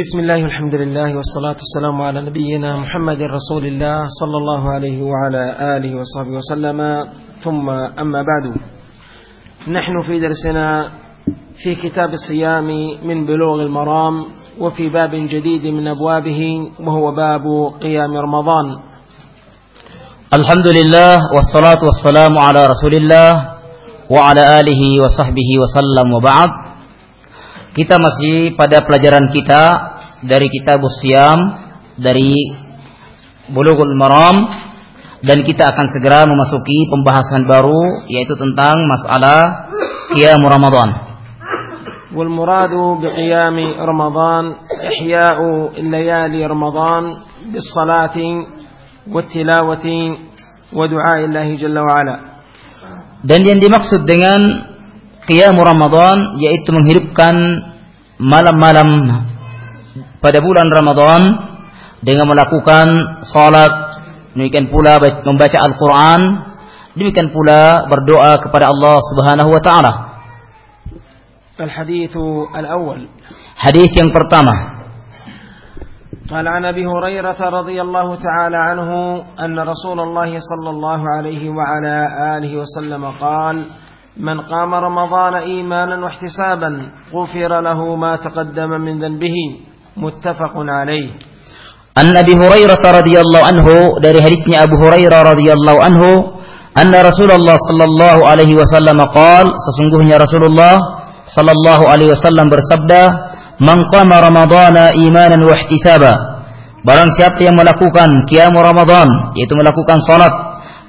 بسم الله والحمد لله والصلاة والسلام على نبينا محمد رسول الله صلى الله عليه وعلى آله وصحبه وسلم ثم أما بعد نحن في درسنا في كتاب الصيام من بلوغ المرام وفي باب جديد من أبوابه وهو باب قيام رمضان الحمد لله والصلاة والسلام على رسول الله وعلى آله وصحبه وسلم وبعد Kita masih pada pelajaran kita dari kitab Siam dari Bulughul Maram dan kita akan segera memasuki pembahasan baru yaitu tentang masalah qiyam Ramadan. Wal muradu bi qiyam Ramadan ihya'u layali Ramadan bis salati wat tilawati wa du'a Allah jalla wa ala. Dan yang dimaksud dengan qiyam Ramadan yaitu menghidupkan malam-malam pada bulan Ramadan dengan melakukan salat, demikian pula membaca Al-Qur'an, demikian pula berdoa kepada Allah Subhanahu wa taala. الحديث الأول Hadis yang pertama قال عن ابي هريره رضي الله تعالى عنه ان رسول الله صلى الله عليه وعلى اله وسلم قال من قام رمضان إيمانا واحتسابا غفر له ما تقدم من ذنبه. متفق عليه. أن أبي هريرة رضي الله عنه دار هريتني أبو هريرة رضي الله عنه أن رسول الله صلى الله عليه وسلم قال سسنقهن رسول الله صلى الله عليه وسلم برسبدا من قام رمضان إيمانا واحتسابا Barang siapa yang melakukan qiyam Ramadan, yaitu melakukan salat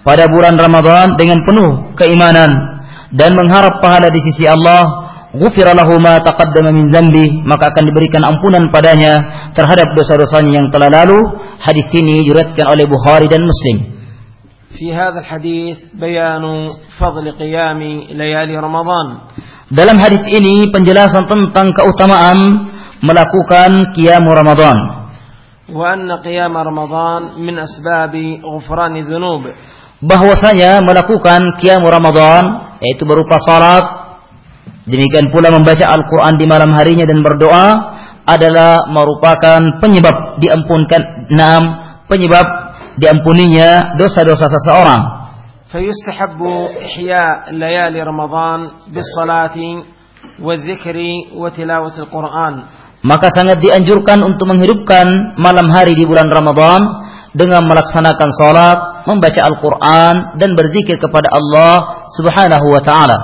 pada bulan Ramadan dengan penuh keimanan dan mengharap pahala di sisi Allah ghufira lahu ma taqaddama min dzambi maka akan diberikan ampunan padanya terhadap dosa-dosanya yang telah lalu hadis ini diriwayatkan oleh Bukhari dan Muslim في هذا الحديث بيان فضل قيام ليالي رمضان dalam hadis ini penjelasan tentang keutamaan melakukan qiyam Ramadan وان قيام رمضان من اسباب غفران الذنوب bahwasanya melakukan qiyam Ramadan yaitu berupa salat demikian pula membaca Al-Qur'an di malam harinya dan berdoa adalah merupakan penyebab diampunkan enam penyebab diampuninya dosa-dosa seseorang فيستحب إحياء ليالي رمضان بالصلاة والذكر وتلاوة القرآن maka sangat dianjurkan untuk menghidupkan malam hari di bulan Ramadan dengan melaksanakan salat, membaca Al-Qur'an dan berzikir kepada Allah Subhanahu wa taala.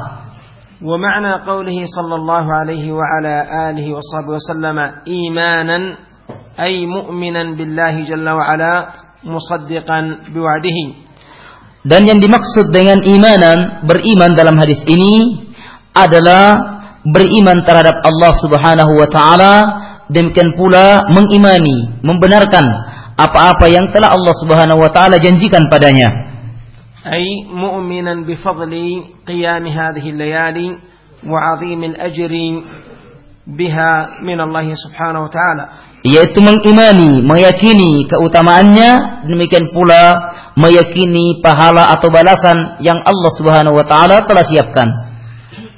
ومعنى قوله صلى الله عليه وعلى آله وصحبه وسلم إيمانا أي مؤمنا بالله جل وعلا مصدقا بوعده Dan yang dimaksud dengan imanan, beriman dalam hadis ini adalah beriman terhadap Allah Subhanahu wa taala demikian pula mengimani, membenarkan apa-apa yang telah Allah Subhanahu wa taala janjikan padanya. أي مؤمنا بفضل قيام هذه الليالي وعظيم الأجر بها من الله سبحانه وتعالى yaitu mengimani, meyakini keutamaannya, demikian pula meyakini pahala atau balasan yang Allah Subhanahu wa taala telah siapkan.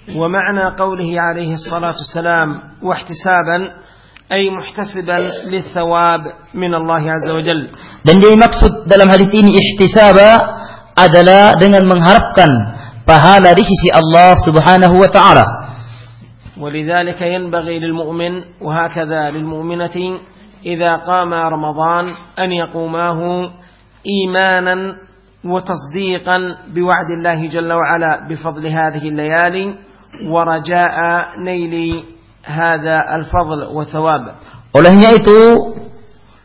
ومعنى قوله عليه الصلاة والسلام واحتسابا أي محتسبا للثواب من الله عز وجل Dan yang dimaksud dalam hadis ini ihtisaba adalah dengan mengharapkan pahala di sisi Allah Subhanahu wa taala. ولذلك ينبغي للمؤمن وهكذا للمؤمنة إذا قام رمضان أن يقوماه إيمانا وتصديقا بوعد الله جل وعلا بفضل هذه الليالي ورجاء نيل hadza al-fadl wa thawab. Olehnya itu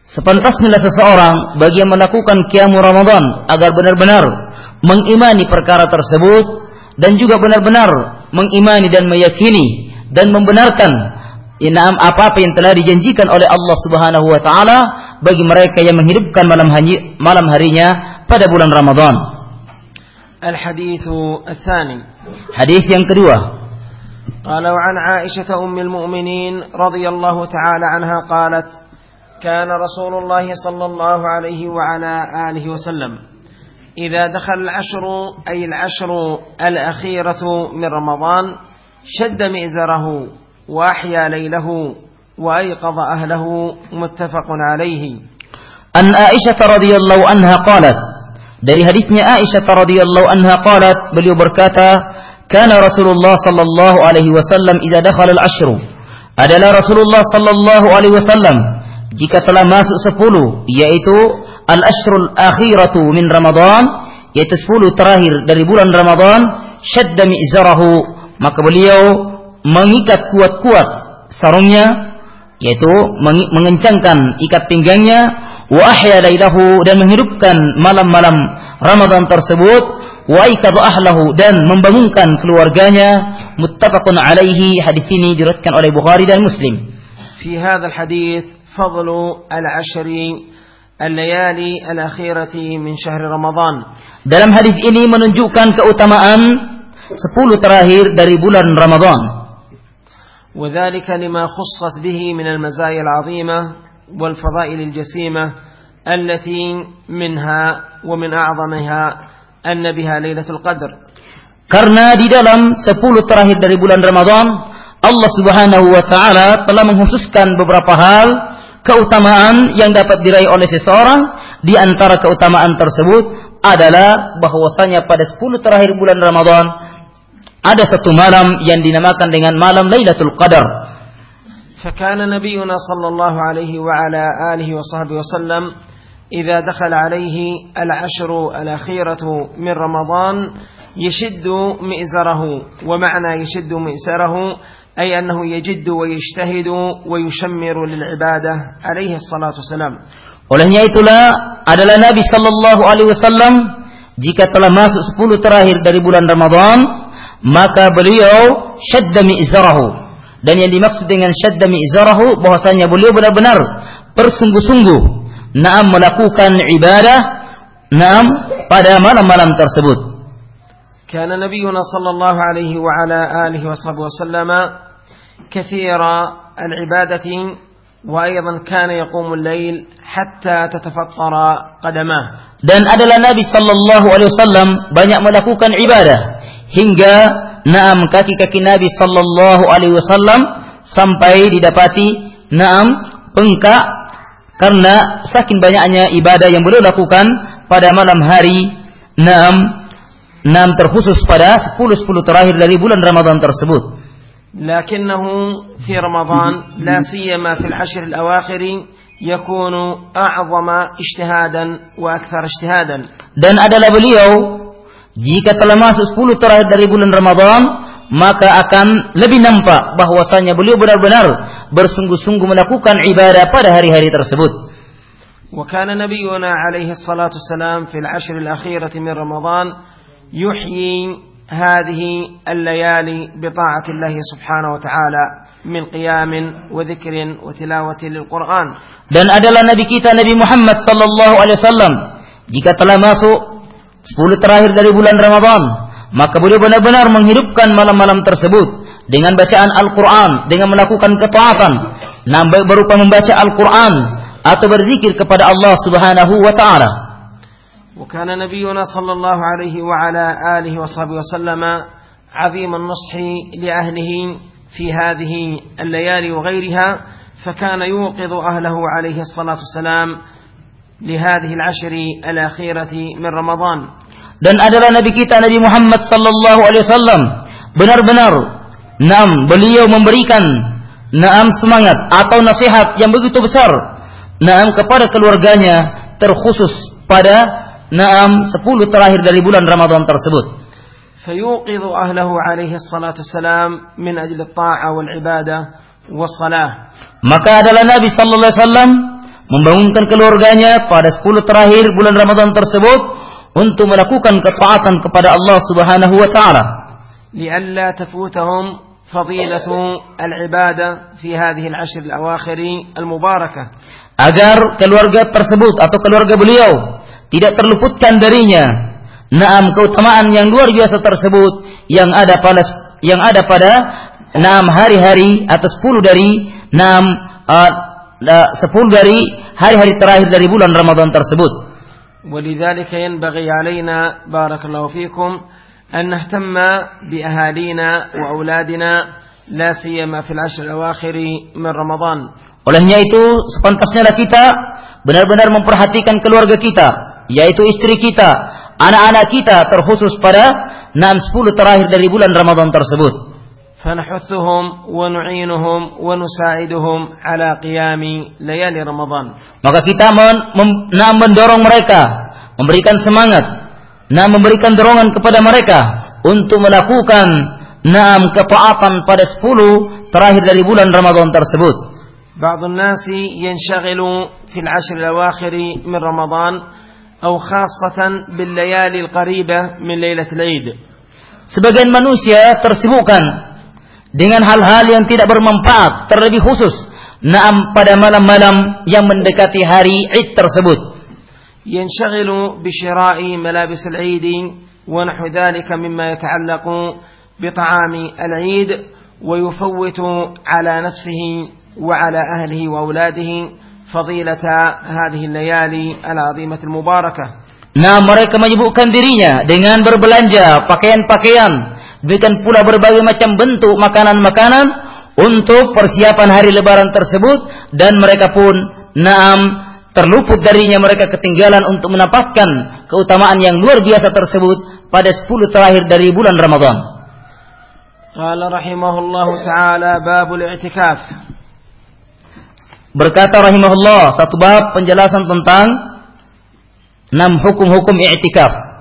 sepantasnya seseorang bagi yang melakukan qiyam Ramadan agar benar-benar mengimani perkara tersebut dan juga benar-benar mengimani dan meyakini dan membenarkan Inam apa-apa yang telah dijanjikan oleh Allah Subhanahu wa taala bagi mereka yang menghidupkan malam hari malam harinya pada bulan Ramadan. Al Hadis yang kedua. قال وعن عائشة أم المؤمنين رضي الله تعالى عنها قالت كان رسول الله صلى الله عليه وعلى آله وسلم إذا دخل العشر أي العشر الأخيرة من رمضان شد مئزره وأحيا ليله وأيقظ أهله متفق عليه. عن عائشة رضي الله عنها قالت dari hadisnya Aisyah radhiyallahu anha qalat beliau berkata kana Rasulullah sallallahu alaihi wasallam idza dakhala al-ashru adalah Rasulullah sallallahu alaihi wasallam jika telah masuk 10 yaitu al-ashrul akhiratu min Ramadan yaitu 10 terakhir dari bulan Ramadan syadda mi'zarahu maka beliau mengikat kuat-kuat sarungnya yaitu mengencangkan ikat pinggangnya wa ahya dan menghidupkan malam-malam Ramadan tersebut wa aikadu ahlahu dan membangunkan keluarganya muttafaqun alaihi hadis ini diriwayatkan oleh Bukhari dan Muslim في هذا الحديث فضل العشر الليالي الأخيرة من شهر رمضان dalam hadis ini menunjukkan keutamaan 10 terakhir dari bulan Ramadan وذلك لما خصت به من المزايا العظيمة والفضائل الجسيمة التي منها ومن أعظمها أن بها ليلة القدر Karena di dalam 10 terakhir dari bulan Ramadan Allah Subhanahu wa taala telah mengkhususkan beberapa hal keutamaan yang dapat diraih oleh seseorang di antara keutamaan tersebut adalah bahwasanya pada 10 terakhir bulan Ramadan ada satu malam yang dinamakan dengan malam Lailatul Qadar فكان نبينا صلى الله عليه وعلى آله وصحبه وسلم إذا دخل عليه العشر الأخيرة من رمضان يشد مئزره ومعنى يشد مئزره أي أنه يجد ويجتهد ويشمر للعبادة عليه الصلاة والسلام Olehnya itulah adalah Nabi Sallallahu Alaihi Wasallam jika telah masuk 10 terakhir dari bulan Ramadan maka beliau syadda mi'zarahu Dan yang dimaksud dengan syadda mi'zarahu bahwasanya beliau benar-benar bersungguh-sungguh naam melakukan ibadah naam pada malam-malam tersebut. كان نبينا صلى الله عليه وعلى آله وصحبه وسلم كثير العبادة وأيضا كان يقوم الليل حتى تتفطر قدماه dan adalah Nabi sallallahu alaihi wasallam banyak melakukan ibadah hingga naam kaki-kaki Nabi sallallahu alaihi wasallam sampai didapati naam bengkak karena saking banyaknya ibadah yang beliau lakukan pada malam hari naam naam terkhusus pada 10 10 terakhir dari bulan Ramadan tersebut. لكنه في رمضان لا سيما في العشر الأواخر يكون أعظم اجتهادا وأكثر اجتهادا Dan adalah beliau jika telah masuk 10 terakhir dari bulan Ramadan, maka akan lebih nampak bahwasanya beliau benar-benar bersungguh-sungguh melakukan ibadah pada hari-hari tersebut. وكان نبينا عليه الصلاة والسلام في العشر الأخيرة من رمضان يحيي هذه الليالي بطاعة الله سبحانه وتعالى من قيام وذكر وتلاوة للقرآن Dan adalah Nabi kita Nabi Muhammad sallallahu alaihi wasallam jika telah masuk 10 terakhir dari bulan Ramadan, maka beliau benar-benar menghidupkan malam-malam tersebut Dengan bacaan Al-Qur'an, dengan melakukan ketaatan, baik berupa membaca Al-Qur'an atau berzikir kepada Allah Subhanahu wa taala. وكان نبينا صلى الله عليه وعلى آله وصحبه وسلم عظيم النصح لأهله في هذه الليالي وغيرها فكان يوقظ أهله عليه الصلاة والسلام لهذه العشر الأخيرة من رمضان Dan adalah Nabi kita Nabi Muhammad sallallahu alaihi wasallam benar-benar Naam, beliau memberikan naam semangat atau nasihat yang begitu besar naam kepada keluarganya terkhusus pada naam 10 terakhir dari bulan Ramadan tersebut. فيوقظ أهله عليه الصلاة والسلام من أجل الطاعة والعبادة والصلاة Maka adalah Nabi sallallahu alaihi wasallam membangunkan keluarganya pada 10 terakhir bulan Ramadan tersebut untuk melakukan ketaatan kepada Allah Subhanahu wa taala. لئلا تفوتهم فضيلة العبادة في هذه العشر الأواخر المباركة agar keluarga tersebut atau keluarga beliau tidak terluputkan darinya naam keutamaan yang luar biasa tersebut yang ada pada yang ada pada naam hari-hari atau 10 dari naam uh, 10 dari hari-hari terakhir dari bulan Ramadan tersebut. ولذلك ينبغي علينا بارك الله فيكم أن نهتم بأهالينا وأولادنا لا سيما في العشر الأواخر من رمضان Olehnya itu sepantasnya kita benar-benar memperhatikan keluarga kita, yaitu istri kita, anak-anak kita terkhusus pada 6 10 terakhir dari bulan Ramadan tersebut. فنحثهم ونعينهم ونساعدهم على قيام ليالي رمضان Maka kita men, mem, nah, mendorong mereka, memberikan semangat, nah memberikan dorongan kepada mereka untuk melakukan enam ketaatan pada 10 terakhir dari bulan Ramadan tersebut. بعض الناس ينشغل في العشر الأواخر من رمضان أو خاصة بالليالي القريبة من ليلة العيد Sebagian manusia tersibukkan dengan hal-hal yang tidak bermanfaat, terlebih khusus naam pada malam-malam yang mendekati hari Id tersebut. ينشغل بشراء ملابس العيد ونحو ذلك مما يتعلق بطعام العيد ويفوت على نفسه وعلى أهله وأولاده فضيلة هذه الليالي العظيمة المباركة Nah, mereka menyibukkan dirinya dengan berbelanja pakaian-pakaian, demikian pula berbagai macam bentuk makanan-makanan untuk persiapan hari lebaran tersebut dan mereka pun naam terluput darinya mereka ketinggalan untuk mendapatkan keutamaan yang luar biasa tersebut pada 10 terakhir dari bulan Ramadan. قال رحمه الله تعالى باب الاعتكاف Berkata rahimahullah satu bab penjelasan tentang enam hukum-hukum i'tikaf.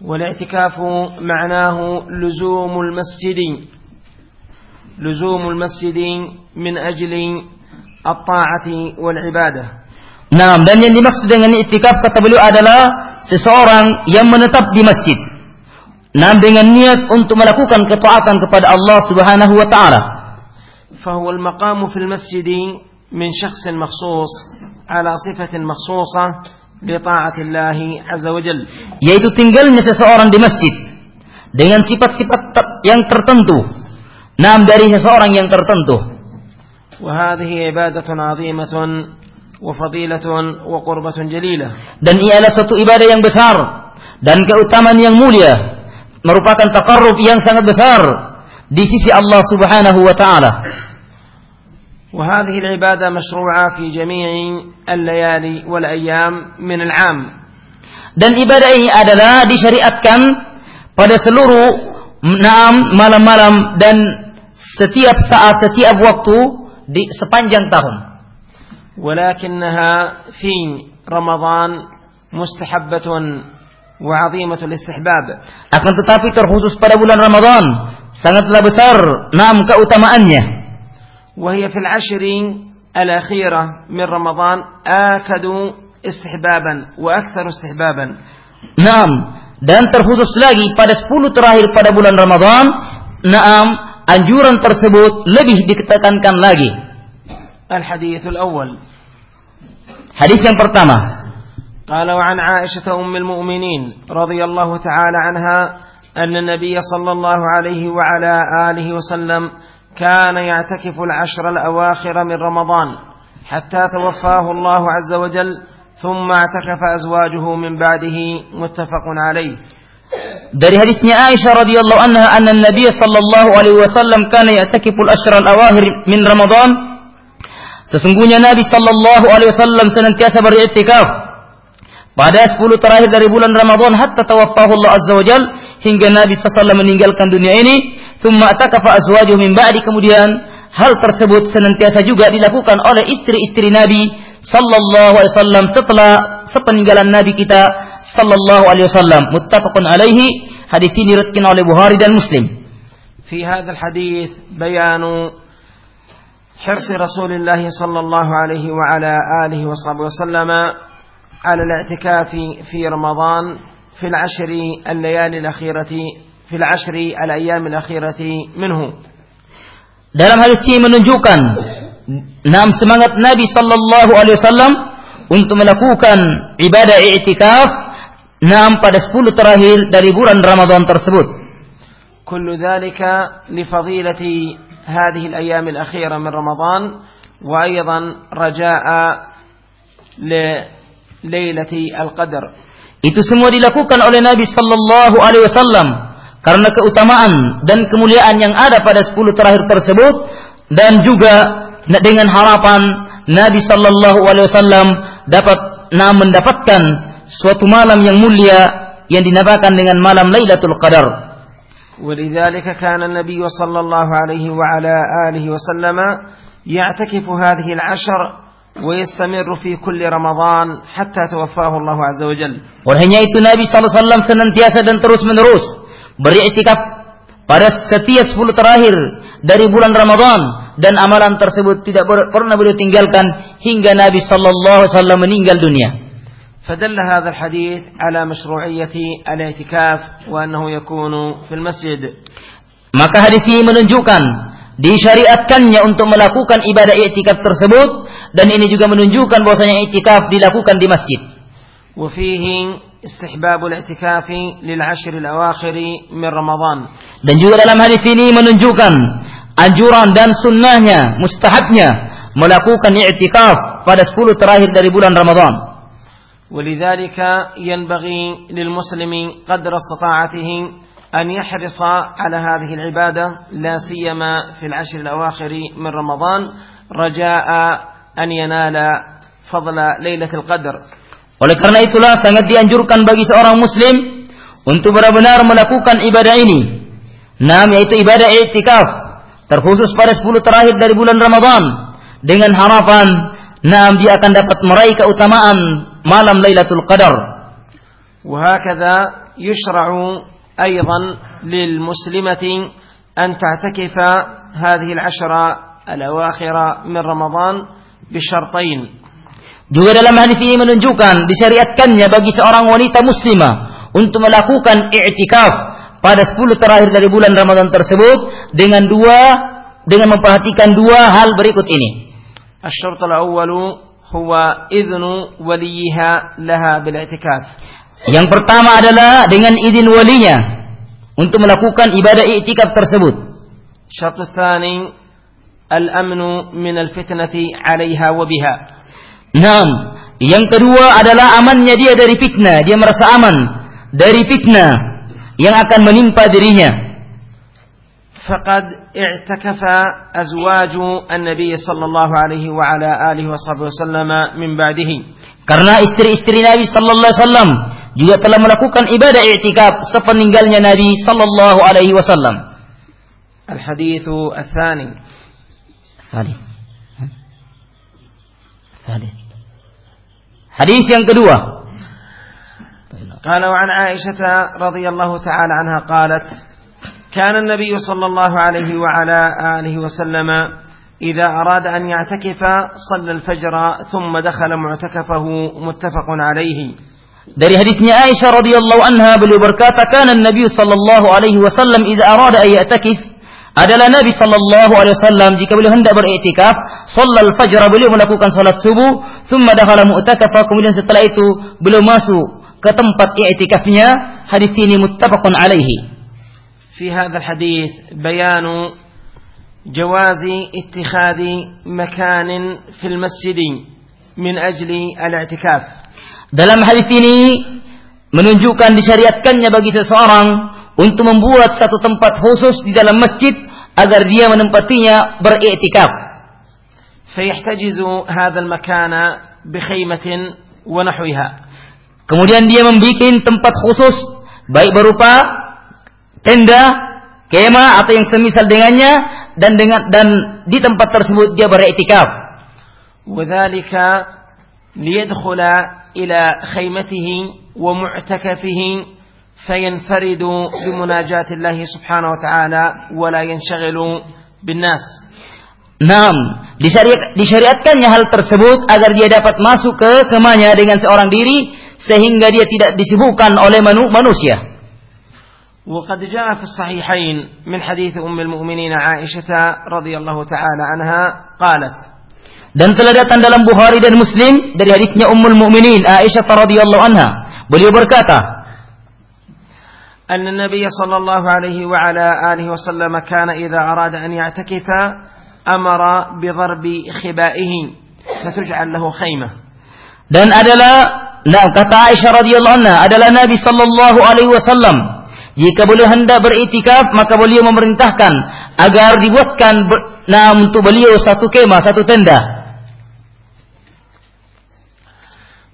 والاعتكاف معناه لزوم المسجد لزوم المسجد من أجل الطاعة والعبادة Nah, dan yang dimaksud dengan i'tikaf kata beliau adalah seseorang yang menetap di masjid. Nah, dengan niat untuk melakukan ketaatan kepada Allah Subhanahu wa taala. فهو المقام في المسجد من شخص مخصوص على صفة مخصوصة لطاعة الله عز وجل Yaitu tinggalnya seseorang di masjid dengan sifat-sifat ter- yang tertentu. Nah, dari seseorang yang tertentu. وهذه عبادة عظيمة وفضيلة وقربة جليلة Dan ialah suatu ibadah yang besar dan keutamaan yang mulia. Merupakan takarrub yang sangat besar di sisi Allah Subhanahu wa taala. وهذه العبادة مشروعة في جميع الليالي والأيام من العام Dan ibadah ini adalah disyariatkan pada seluruh enam malam-malam dan setiap saat, setiap waktu di sepanjang tahun. ولكنها في رمضان مستحبة وعظيمة الاستحباب Akan tetapi terkhusus pada bulan Ramadan sangatlah besar enam keutamaannya. وهي في العشر الأخيرة من رمضان آكد استحبابا وأكثر استحبابا Naam, dan terkhusus lagi pada 10 terakhir pada bulan Ramadan, naam, anjuran tersebut lebih ditekankan lagi. Al-hadithul awal. Hadis yang pertama. Qala an Aisyah ummul mu'minin radhiyallahu ta'ala anha anna Nabiy sallallahu alaihi wa ala alihi wa sallam kana ya'takifu al-ashr al-awakhir min Ramadan hatta tawaffahu توفاه azza wa jalla thumma اعتكف azwajuhu min بعده muttafaqun alaihi dari hadisnya Aisyah radhiyallahu anha anna Nabi sallallahu alaihi wasallam kana ya'takifu al-ashra al-awakhir min Ramadan. Sesungguhnya Nabi sallallahu alaihi wasallam senantiasa beriktikaf pada 10 terakhir dari bulan Ramadan hatta tawaffahu Allah azza wajal hingga Nabi sallallahu meninggalkan dunia ini thumma atakafa azwajuhu min ba'di kemudian hal tersebut senantiasa juga dilakukan oleh istri-istri Nabi sallallahu alaihi wasallam setelah sepeninggalan Nabi kita sallallahu alaihi wasallam muttafaqun alaihi hadis ini diriwayatkan oleh Bukhari dan Muslim في هذا الحديث بيان حرص رسول الله صلى الله عليه وعلى آله وصحبه وسلم على الاعتكاف في رمضان في العشر الليالي الأخيرة في العشر الأيام الأخيرة منه dalam hadis ini menunjukkan enam semangat Nabi sallallahu alaihi wasallam untuk melakukan ibadah i'tikaf enam pada 10 terakhir dari bulan Ramadan tersebut كل ذلك لفضيلة هذه الأيام الأخيرة من رمضان وأيضا رجاء لليلة القدر itu semua dilakukan oleh Nabi sallallahu alaihi wasallam karena keutamaan dan kemuliaan yang ada pada 10 terakhir tersebut dan juga dengan harapan Nabi sallallahu alaihi wasallam dapat nah, mendapatkan suatu malam yang mulia yang dinamakan dengan malam Lailatul Qadar. ولذلك كان النبي صلى الله عليه وعلى آله وسلم يعتكف هذه العشر ويستمر في كل رمضان حتى توفاه الله عز وجل. Olehnya itu Nabi SAW senantiasa dan terus menerus beriktikaf pada setiap 10 terakhir dari bulan Ramadan dan amalan tersebut tidak pernah beliau tinggalkan hingga Nabi sallallahu alaihi wasallam meninggal dunia. فدل هذا الحديث على مشروعية الاعتكاف وأنه يكون في المسجد maka hadis ini menunjukkan disyariatkannya untuk melakukan ibadah i'tikaf tersebut dan ini juga menunjukkan bahwasanya i'tikaf dilakukan di masjid. وفيه استحباب الاعتكاف للعشر الأواخر من رمضان. Dan juga dalam hadis ini menunjukkan anjuran dan sunnahnya, mustahabnya melakukan i'tikaf pada 10 terakhir dari bulan Ramadan. ولذلك ينبغي للمسلم قدر استطاعته أن يحرص على هذه العبادة لا سيما في العشر الأواخر من رمضان رجاء أن ينال فضل ليلة القدر Oleh karena itulah sangat dianjurkan bagi seorang muslim untuk benar-benar melakukan ibadah ini. Nam yaitu ibadah i'tikaf terkhusus pada 10 terakhir dari bulan Ramadan dengan harapan nam dia akan dapat meraih keutamaan malam Lailatul Qadar. وهكذا يشرع أيضا للمسلمة أن تعتكف هذه العشرة الأواخر من رمضان بشرطين Juga dalam hadis ini menunjukkan disyariatkannya bagi seorang wanita muslimah untuk melakukan i'tikaf pada 10 terakhir dari bulan Ramadan tersebut dengan dua dengan memperhatikan dua hal berikut ini. الشرط huwa idnu waliha laha bil i'tikaf. Yang pertama adalah dengan izin walinya untuk melakukan ibadah i'tikaf tersebut. Syarat kedua, al-amnu min al-fitnati 'alaiha wa biha. Naam. Yang kedua adalah amannya dia dari fitnah, dia merasa aman dari fitnah yang akan menimpa dirinya. فقد اعتكف أزواج النبي صلى الله عليه وعلى آله وصحبه وسلم من بعده Karena istri-istri Nabi sallallahu alaihi wasallam juga telah melakukan ibadah i'tikaf sepeninggalnya Nabi sallallahu alaihi wasallam. الحديث الثاني Hadis. Hadis. Hadis yang kedua. قال وعن عائشة رضي الله تعالى عنها قالت كان النبي صلى الله عليه وعلى آله وسلم إذا أراد أن يعتكف صلى الفجر ثم دخل معتكفه متفق عليه Dari hadisnya Aisyah radhiyallahu anha beliau berkata, "Kana Nabi sallallahu alaihi wasallam idza arada ay ya'takif" adalah Nabi sallallahu alaihi wasallam jika beliau hendak beriktikaf, shallal fajr beliau melakukan salat subuh, thumma dakhala mu'takafa kemudian setelah itu beliau masuk ke tempat i'tikafnya. Hadis ini muttafaqun alaihi. في هذا الحديث بيان جواز اتخاذ مكان في المسجد من أجل الاعتكاف Dalam hadis ini menunjukkan disyariatkannya bagi seseorang untuk membuat satu tempat khusus di dalam masjid agar dia menempatinya beriktikaf. فيحتجز هذا المكان بخيمة ونحوها Kemudian dia membuat tempat khusus baik berupa tenda, kemah atau yang semisal dengannya dan dengan dan di tempat tersebut dia beriktikaf. وذلك ليدخل إلى خيمته ومعتكفه فينفرد بمناجاة الله سبحانه وتعالى ولا ينشغل بالناس Naam, disyariat, disyariatkannya hal tersebut agar dia dapat masuk ke kemahnya dengan seorang diri sehingga dia tidak disibukkan oleh manu, manusia. وقد جاء في الصحيحين من حديث أم المؤمنين عائشة رضي الله تعالى عنها قالت Dan telah datang dalam Bukhari dan Muslim dari hadisnya Ummul Mukminin Aisyah radhiyallahu anha. Beliau berkata, أن النبي صلى الله عليه وعلى آله وسلم كان إذا أراد أن يعتكف أمر بضرب خبائه فتجعل له خيمة dan adalah nah kata Aisyah radhiyallahu anha adalah Nabi sallallahu alaihi wasallam Jika beliau hendak beritikaf, maka beliau memerintahkan agar dibuatkan ber, nah untuk beliau satu kemah, satu tenda.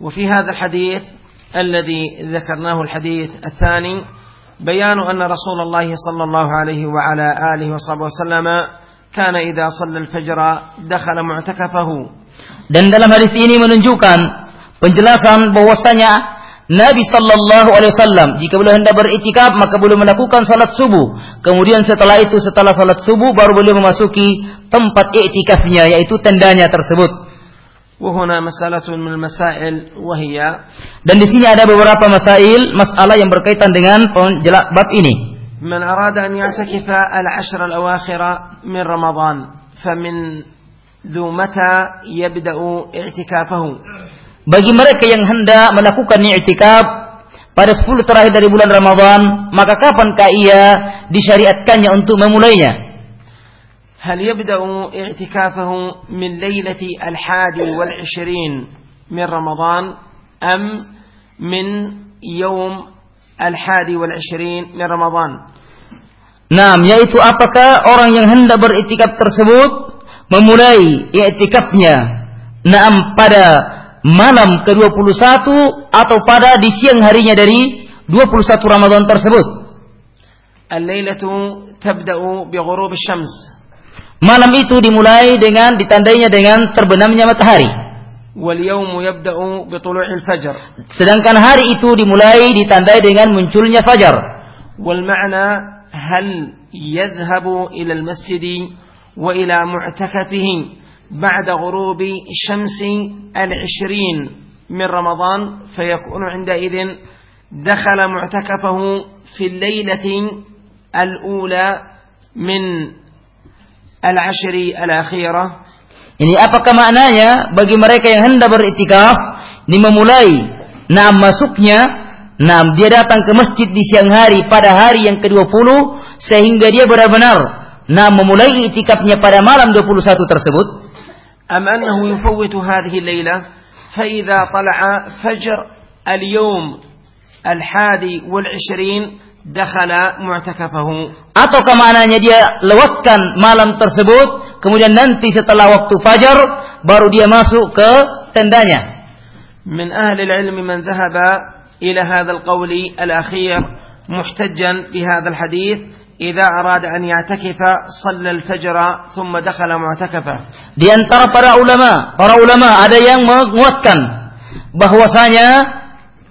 وفي هذا الحديث الذي ذكرناه الحديث الثاني بيان أن رسول الله صلى الله عليه وعلى آله وصحبه وسلم كان إذا صلى الفجر دخل معتكفه Dan dalam hadis ini menunjukkan penjelasan bahwasanya Nabi Sallallahu Alaihi Wasallam jika beliau hendak beritikaf maka beliau melakukan salat subuh. Kemudian setelah itu setelah salat subuh baru beliau memasuki tempat iktikafnya yaitu tendanya tersebut. وهنا مسألة من المسائل وهي Dan di sini ada beberapa masail, masalah yang berkaitan dengan penjelak bab ini. من أراد أن يعتكف العشر الأواخر من رمضان فمن ذو متى يبدأ اعتكافه Bagi mereka yang hendak melakukan i'tikaf pada 10 terakhir dari bulan Ramadan, maka kapankah ia disyariatkannya untuk memulainya? هل يبدأ اعتكافه من ليلة الحادي والعشرين من رمضان أم من يوم الحادي والعشرين من رمضان Nah, yaitu apakah orang yang hendak beritikaf tersebut memulai i'tikafnya naam pada malam ke-21 atau pada di siang harinya dari 21 Ramadan tersebut. Al-lailatu tabda'u bi ghurub syams. Malam itu dimulai dengan ditandainya dengan terbenamnya matahari. Wal yawmu yabda'u bi tulu'il fajar. Sedangkan hari itu dimulai ditandai dengan munculnya fajar. Wal ma'na hal yadhhabu ila al-masjid wa ila mu'takafihi بعد غروب الشمس العشرين من رمضان فيكون عندئذ دخل معتكفه في الليلة الأولى من العشر الأخيرة Ini apakah maknanya bagi mereka yang hendak beritikaf ini memulai nah masuknya nah dia datang ke masjid di siang hari pada hari yang ke-20 sehingga dia benar-benar nah memulai itikafnya pada malam 21 tersebut أم أنه يفوت هذه الليلة؟ فإذا طلع فجر اليوم الحادي والعشرين دخل معتكفه. Ataukah maknanya dia lewatkan malam tersebut kemudian nanti setelah waktu fajar baru dia masuk ke tendanya? من أهل العلم من ذهب إلى هذا القول الأخير محتجا بهذا الحديث إذا أراد أن يعتكف صلى الفجر ثم دخل معتكفه di antara para ulama para ulama ada yang menguatkan bahwasanya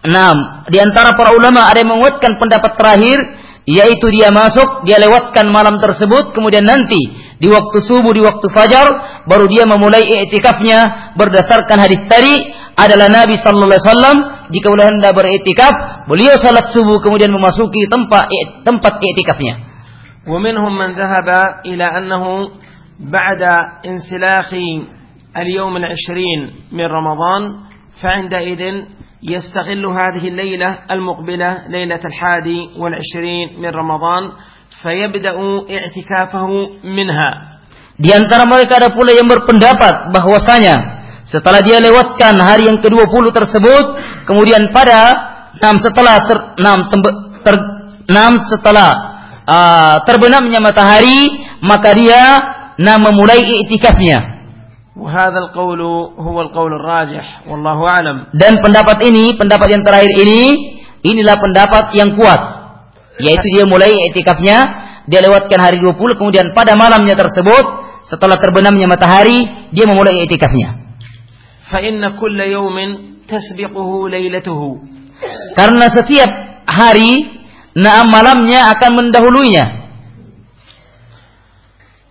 Nah, di antara para ulama ada yang menguatkan pendapat terakhir, yaitu dia masuk, dia lewatkan malam tersebut, kemudian nanti di waktu subuh, di waktu fajar, baru dia memulai i'tikafnya berdasarkan hadis tadi adalah Nabi Sallallahu Alaihi Wasallam jika beliau hendak beriktikaf, beliau salat subuh kemudian memasuki tempat tempat i'tikafnya. ومنهم من ذهب إلى أنه بعد انسلاخ اليوم العشرين من رمضان فعندئذ يستغل هذه الليلة المقبلة ليلة الحادي والعشرين من رمضان فيبدأ اعتكافه منها Di antara mereka ada pula yang berpendapat bahwasanya setelah dia lewatkan hari yang ke-20 tersebut, kemudian pada enam setelah ter, enam, tembe, ter, enam setelah uh, terbenamnya matahari, maka dia nah memulai i'tikafnya. وهذا القول هو القول الراجح والله أعلم Dan pendapat ini, pendapat yang terakhir ini, inilah pendapat yang kuat. Yaitu dia mulai i'tikafnya, dia lewatkan hari 20, kemudian pada malamnya tersebut, setelah terbenamnya matahari, dia memulai i'tikafnya. فإن كل يوم تسبقه ليلته Karena setiap hari, nah malamnya akan mendahuluinya.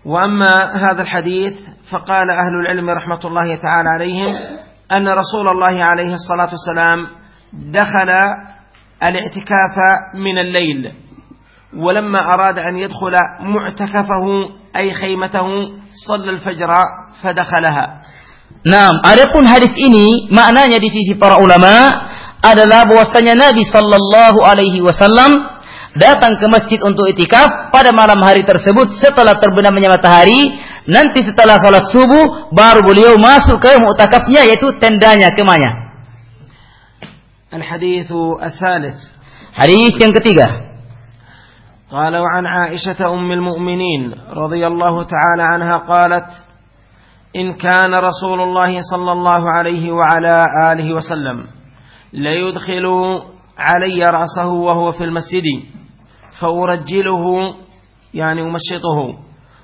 وأما هذا الحديث فقال أهل العلم رحمة الله تعالى عليهم أن رسول الله عليه الصلاة والسلام دخل الاعتكاف من الليل ولما أراد أن يدخل معتكفه أي خيمته صلى الفجر فدخلها Nah, adapun hadis ini maknanya di sisi para ulama adalah bahwasanya Nabi Shallallahu Alaihi Wasallam datang ke masjid untuk itikaf pada malam hari tersebut setelah terbenamnya matahari. Nanti setelah salat subuh baru beliau masuk ke mu'takafnya yaitu tendanya kemanya. الحديث الثالث Hadis yang ketiga. قال وعن عائشة أم المؤمنين رضي الله تعالى عنها قالت إن كان رسول الله صلى الله عليه وعلى آله وسلم ليدخل علي رأسه وهو في المسجد فأرجله يعني أمشطه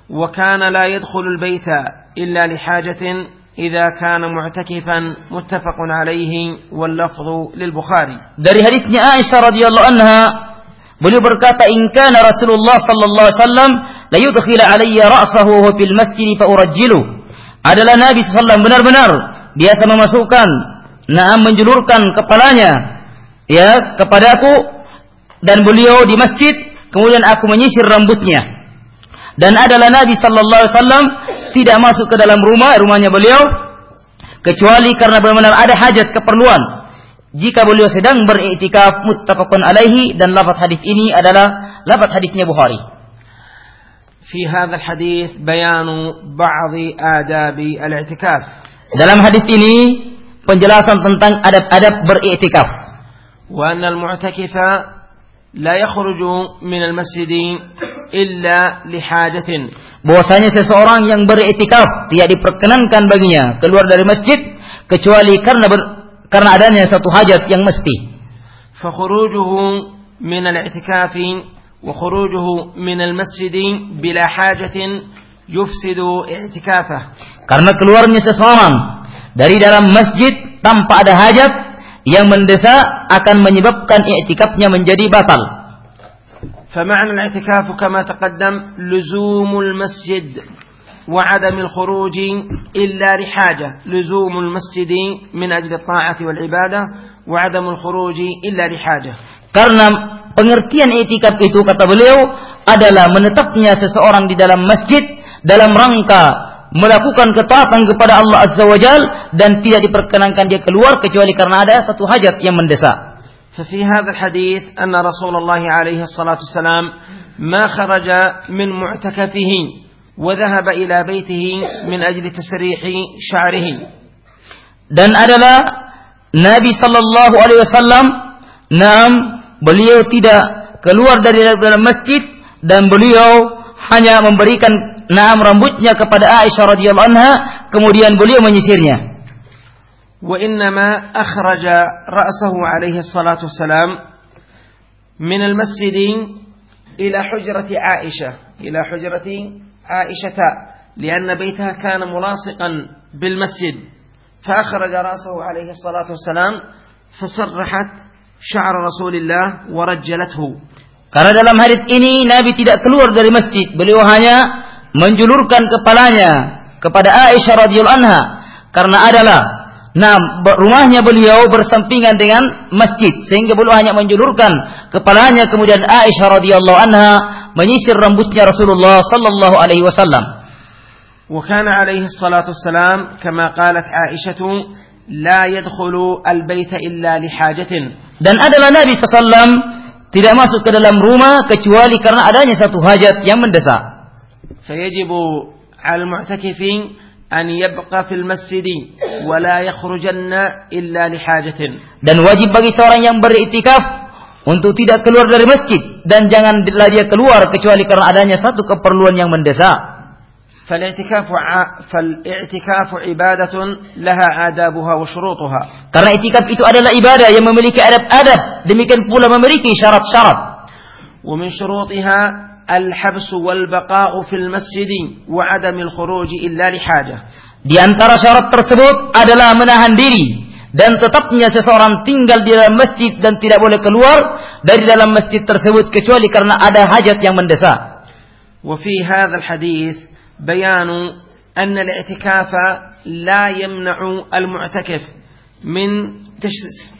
وكان لا يدخل البيت إلا لحاجة إذا كان معتكفا متفق عليه واللفظ للبخاري dari hadisnya Aisyah radhiyallahu anha beliau berkata in kana Rasulullah sallallahu alaihi wasallam la yudkhil alayya ra'sahu fil masjid fa urajjilu adalah Nabi sallallahu benar-benar biasa memasukkan naam menjulurkan kepalanya ya kepadaku dan beliau di masjid kemudian aku menyisir rambutnya dan adalah Nabi sallallahu alaihi wasallam tidak masuk ke dalam rumah rumahnya beliau kecuali karena benar-benar ada hajat keperluan. Jika beliau sedang beriktikaf muttafaqun alaihi dan lafaz hadis ini adalah lafaz hadisnya Bukhari. في هذا الحديث بيان بعض آداب الاعتكاف. Dalam hadis ini penjelasan tentang adab-adab beriktikaf. وأن المعتكف لا يخرج من المسجد إلا لحاجة bahwasanya seseorang yang beriktikaf tidak diperkenankan baginya keluar dari masjid kecuali karena ber, karena adanya satu hajat yang mesti. فخروجه من الاعتكاف وخروجه من المسجد بلا حاجة يفسد اعتكافه. Karena keluarnya seseorang dari dalam masjid tanpa ada hajat yang mendesak akan menyebabkan i'tikafnya menjadi batal. فمعنى الاعتكاف كما تقدم لزوم المسجد وعدم الخروج إلا لحاجة لزوم المسجد من أجل الطاعة والعبادة وعدم الخروج إلا لحاجة Karena pengertian etikaf itu kata beliau adalah menetapnya seseorang di dalam masjid dalam rangka melakukan ketaatan kepada Allah Azza wa Jal dan tidak diperkenankan dia keluar kecuali karena ada satu hajat yang mendesak. ففي هذا الحديث أن رسول الله عليه الصلاة والسلام ما خرج من معتكفه وذهب إلى بيته من أجل تسريح شعره Dan adalah Nabi sallallahu alaihi wasallam nam beliau tidak keluar dari dalam masjid dan beliau hanya memberikan naam rambutnya kepada Aisyah radhiyallahu anha kemudian beliau menyisirnya. وإنما أخرج رأسه عليه الصلاة والسلام من المسجد إلى حجرة عائشة إلى حجرة عائشة لأن بيتها كان ملاصقا بالمسجد فأخرج رأسه عليه الصلاة والسلام فسرحت شعر رسول الله ورجلته Karena dalam hadis ini Nabi tidak keluar dari masjid, beliau hanya menjulurkan kepalanya kepada Aisyah radhiyallahu anha karena adalah Nah, rumahnya beliau bersampingan dengan masjid sehingga beliau hanya menjulurkan kepalanya kemudian Aisyah radhiyallahu anha menyisir rambutnya Rasulullah sallallahu alaihi wasallam. وكان عليه الصلاة والسلام كما قالت عائشة لا يدخل البيت إلا لحاجة Dan adalah Nabi sallam tidak masuk ke dalam rumah kecuali karena adanya satu hajat yang mendesak. فيجب على المعتكفين أن يبقى في المسجد ولا يخرجن إلا لحاجة Dan wajib bagi seorang yang beriktikaf untuk tidak keluar dari masjid dan janganlah dia keluar kecuali karena adanya satu keperluan yang mendesak. فالاعتكاف ع- فالاعتكاف عبادة لها آدابها وشروطها Karena itikaf itu adalah ibadah yang memiliki adab-adab, demikian pula memiliki syarat-syarat. ومن شروطها الحبس والبقاء في المسجد وعدم الخروج إلا لحاجة Di antara syarat tersebut adalah menahan diri dan tetapnya seseorang tinggal di dalam masjid dan tidak boleh keluar dari dalam masjid tersebut kecuali karena ada hajat yang mendesak. وفي هذا الحديث بيان أن الاعتكاف لا يمنع المعتكف من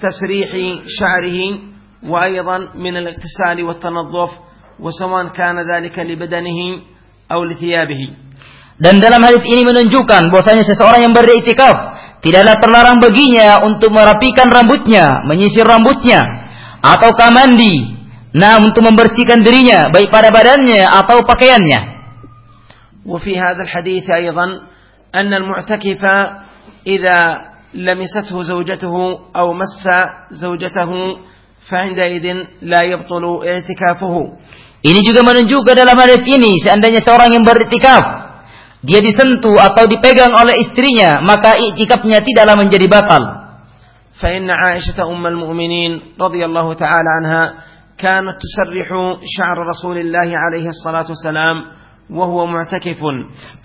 تسريح شعره وأيضا من الاغتسال والتنظف وسواء كان ذلك لبدنه أو لثيابه Dan dalam hadis ini menunjukkan bahwasanya seseorang yang beriktikaf tidaklah terlarang baginya untuk merapikan rambutnya, menyisir rambutnya, ataukah mandi, nah untuk membersihkan dirinya baik pada badannya atau pakaiannya. وفي هذا الحديث أيضا أن المعتكف إذا لمسته زوجته أو مس زوجته فعندئذ لا يبطل اعتكافه Ini juga menunjukkan dalam hadis ini seandainya seorang yang beriktikaf dia disentuh atau dipegang oleh istrinya maka iktikafnya tidaklah menjadi batal. فإن عائشة أم المؤمنين رضي الله تعالى عنها كانت تسرح شعر رسول الله عليه الصلاة والسلام وهو معتكف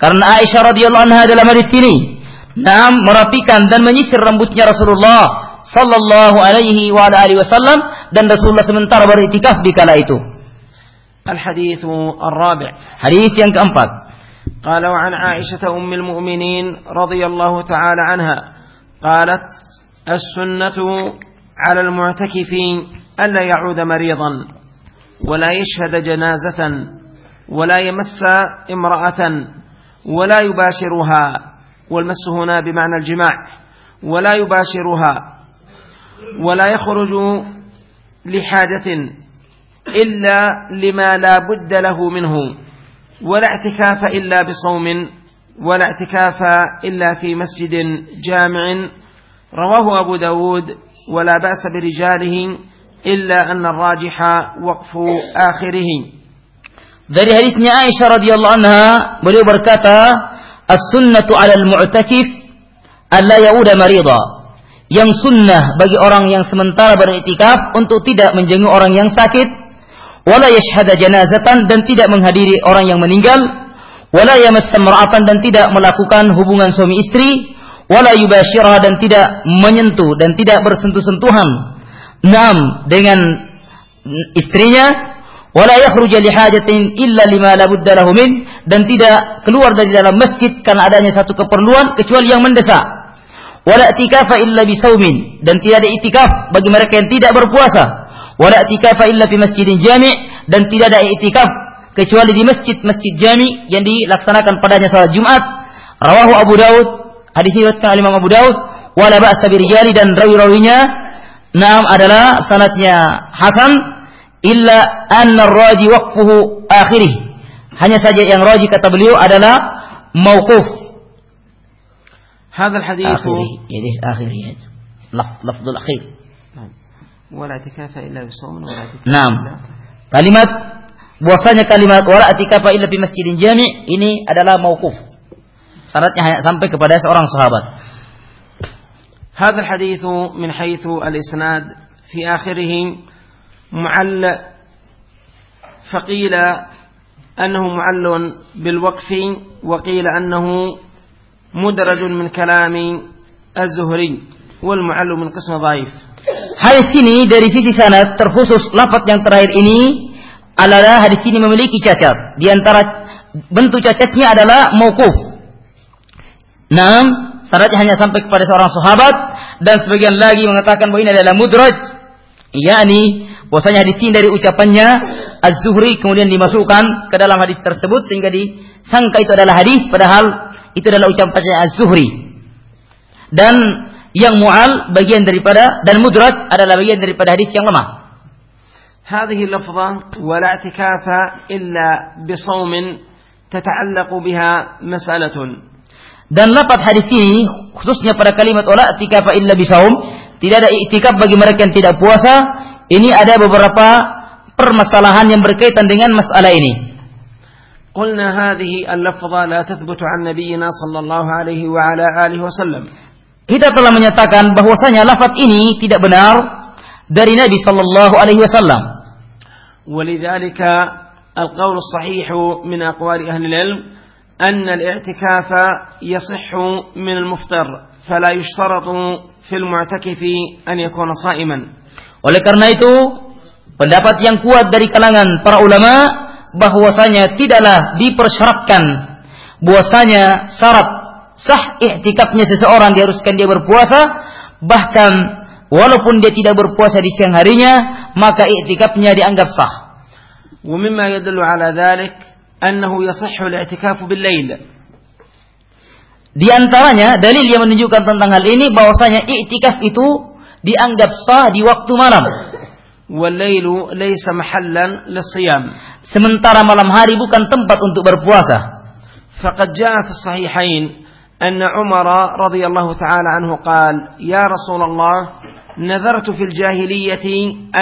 Karena Aisyah radhiyallahu anha dalam hadis ini Naam merapikan dan menyisir rambutnya Rasulullah sallallahu alaihi wa ala alihi wasallam dan Rasulullah sementara beriktikaf di kala itu. الحديث الرابع Hadis yang keempat. قال وعن عائشة أم المؤمنين رضي الله تعالى عنها قالت السنة على المعتكف ألا يعود مريضا ولا يشهد جنازة ولا يمس امرأة ولا يباشرها والمس هنا بمعنى الجماع ولا يباشرها ولا يخرج لحاجة إلا لما لا بد له منه ولا اعتكاف إلا بصوم ولا اعتكاف إلا في مسجد جامع رواه أبو داود ولا بأس برجاله إلا أن الراجح وقف آخره Dari hadisnya Aisyah radhiyallahu anha, beliau berkata, "As-sunnatu 'alal mu'takif alla yauda marida." Yang sunnah bagi orang yang sementara beriktikaf untuk tidak menjenguk orang yang sakit, wala yashhada janazatan dan tidak menghadiri orang yang meninggal, wala yamassa mar'atan dan tidak melakukan hubungan suami istri, wala yubashirah dan tidak menyentuh dan tidak bersentuh-sentuhan. Naam dengan istrinya. Wala yakhruja li illa lima la budda lahu min. Dan tidak keluar dari dalam masjid karena adanya satu keperluan kecuali yang mendesak. Wala i'tikafa illa bisaumin dan tidak ada itikaf bagi mereka yang tidak berpuasa wala i'tikafa illa fi masjidin jami' dan tidak ada itikaf kecuali di masjid-masjid jami' yang dilaksanakan padanya salat Jumat rawahu Abu Daud hadis ini diriwayatkan oleh Imam Abu Daud wala ba'sa birijali dan rawi-rawinya Naam adalah sanatnya Hasan illa anna raji waqfuhu akhirih. Hanya saja yang raji kata beliau adalah mauquf. هذا الحديث Akhirih. Jadi akhirih. Laf, lafzul akhir. نعم. ولا اعتكاف إلا بصوم ولا اعتكاف Naam. إلا Kalimat bahwasanya kalimat wala atikafa illa fi masjidin jami' ini adalah mauquf. Sanatnya hanya sampai kepada seorang sahabat. هذا الحديث من حيث الإسناد في آخره معل فقيل أنه معل بالوقف وقيل أنه مدرج من كلام الزهري والمعل من قسم ضعيف Hadis ini dari sisi sanad terkhusus lafaz yang terakhir ini adalah hadis ini memiliki cacat. Di antara bentuk cacatnya adalah mauquf. Naam, sanadnya hanya sampai kepada seorang sahabat dan sebagian lagi mengatakan bahwa ini adalah mudraj. yakni bahwasanya hadis ini dari ucapannya Az-Zuhri kemudian dimasukkan ke dalam hadis tersebut sehingga disangka itu adalah hadis padahal itu adalah ucapannya Az-Zuhri. Dan yang mu'al bagian daripada dan mudraj adalah bagian daripada hadis yang lemah. هذه اللفظة ولا اعتكاف إلا بصوم تتعلق بها مسألة Dan lafaz hadis ini khususnya pada kalimat wala i'tikafa illa bisaum, tidak ada i'tikaf bagi mereka yang tidak puasa. Ini ada beberapa permasalahan yang berkaitan dengan masalah ini. قلنا هذه اللفظة لا تثبت عن نبينا صلى الله عليه وعلى آله وسلم Kita telah menyatakan bahwasanya lafaz ini tidak benar dari Nabi sallallahu alaihi wasallam. ولذلك القول الصحيح من أقوال أهل العلم أن الاعتكاف يصح من المفطر فلا يشترط في المعتكف أن يكون صائما Oleh karena itu, pendapat yang kuat dari kalangan para ulama bahwasanya tidaklah dipersyaratkan bahwasanya syarat sah i'tikafnya seseorang diharuskan dia berpuasa bahkan walaupun dia tidak berpuasa di siang harinya maka i'tikafnya dianggap sah. ومما يدل على ذلك أنه يصح الاعتكاف بالليل Di antaranya dalil yang menunjukkan tentang hal ini bahwasanya i'tikaf itu dianggap sah di waktu malam. والليل ليس محلا للصيام Sementara malam hari bukan tempat untuk berpuasa. فقد جاء في الصحيحين أن عمر رضي الله تعالى عنه قال يا رسول الله نذرت في الجاهلية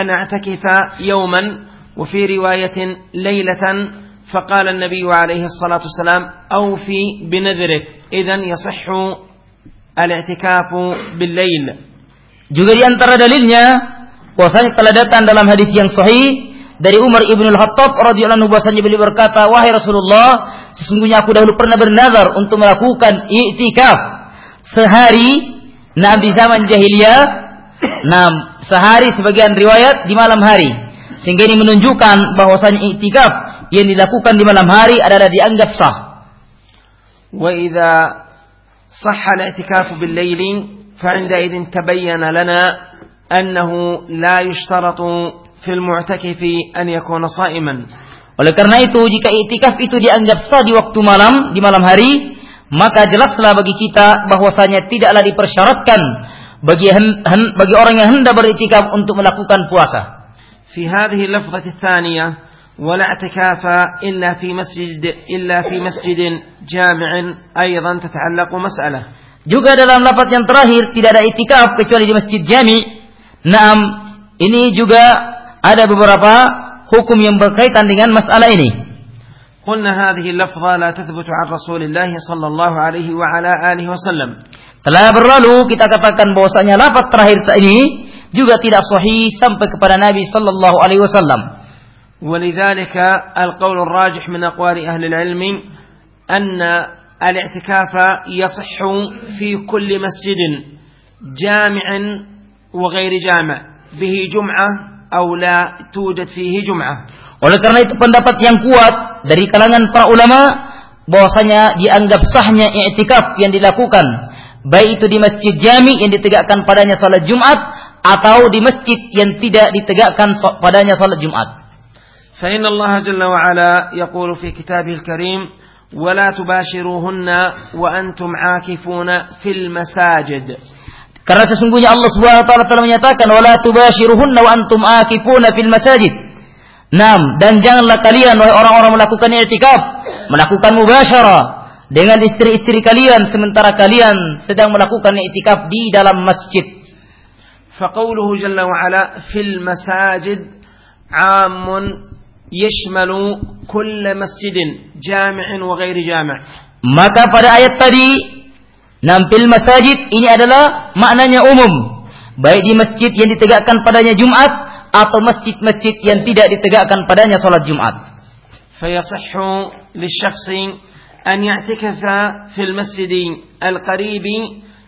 أن أعتكف يوما وفي رواية ليلة فقال النبي عليه الصلاة والسلام أوفي بنذرك إذا يصح الاعتكاف بالليل Juga di antara dalilnya bahwasanya telah datang dalam hadis yang sahih dari Umar ibn al-Khattab radhiyallahu anhu bahwasanya beliau berkata, "Wahai Rasulullah, sesungguhnya aku dahulu pernah bernazar untuk melakukan i'tikaf sehari nah di zaman jahiliyah, nah sehari sebagian riwayat di malam hari." Sehingga ini menunjukkan bahwasanya i'tikaf yang dilakukan di malam hari adalah dianggap sah. وإذا صح الاعتكاف بالليل فعندئذ تبين لنا أنه لا يشترط في المعتكف أن يكون صائما Oleh karena itu, jika itikaf itu dianggap sah di waktu malam, di malam hari, maka jelaslah bagi kita bahwasanya tidaklah dipersyaratkan bagi hen, hen, bagi orang yang hendak beritikaf untuk melakukan puasa. في هذه اللفظة الثانية ولا اعتكاف إلا في مسجد إلا في مسجد جامع أيضا تتعلق مسألة Juga dalam lafaz yang terakhir tidak ada itikaf kecuali di masjid jami. Naam, ini juga ada beberapa hukum yang berkaitan dengan masalah ini. قلنا هذه اللفظة لا تثبت عن رسول الله صلى الله عليه وعلى آله وسلم Telah berlalu kita katakan bahwasanya lafaz terakhir ini juga tidak sahih sampai kepada Nabi sallallahu alaihi wasallam. ولذلك القول الراجح من أقوال أهل العلم أن الاعتكاف يصح في كل مسجد جامع وغير جامع به جمعة أو لا توجد فيه جمعة Oleh karena itu pendapat yang kuat dari kalangan para ulama bahwasanya dianggap sahnya i'tikaf yang dilakukan baik itu di masjid jami yang ditegakkan padanya salat Jumat atau di masjid yang tidak ditegakkan so- padanya salat Jumat. فإن الله جل وعلا يقول في كتابه الكريم ولا تباشروهن وأنتم عاكفون في المساجد Karena sesungguhnya Allah Subhanahu wa taala telah menyatakan wala tubashiruhunna wa antum akifuna fil masajid. Naam, dan janganlah kalian wahai orang-orang melakukan i'tikaf, melakukan mubasyarah dengan istri-istri kalian sementara kalian sedang melakukan i'tikaf di dalam masjid. فقوله جل وعلا في المساجد عام يشمل كل مسجد جامع وغير جامع Maka pada ayat tadi nampil masajid ini adalah maknanya umum. Baik di masjid yang ditegakkan padanya Jumat atau masjid-masjid yang tidak ditegakkan padanya salat Jumat. فيصح للشخص أن يعتكف في المسجد القريب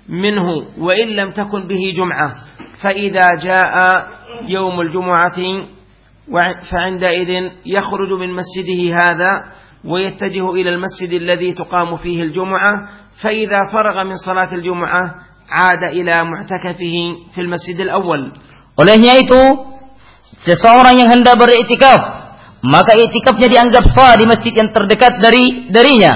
منه وإن لم تكن به جمعة فإذا جاء يوم الجمعة فعندئذ يخرج من مسجده هذا ويتجه إلى المسجد الذي تقام فيه الجمعة فإذا فرغ من صلاة الجمعة عاد إلى معتكفه في المسجد الأول Olehnya itu, seseorang yang hendak beriktikaf, maka iktikafnya dianggap sah di masjid yang terdekat dari darinya,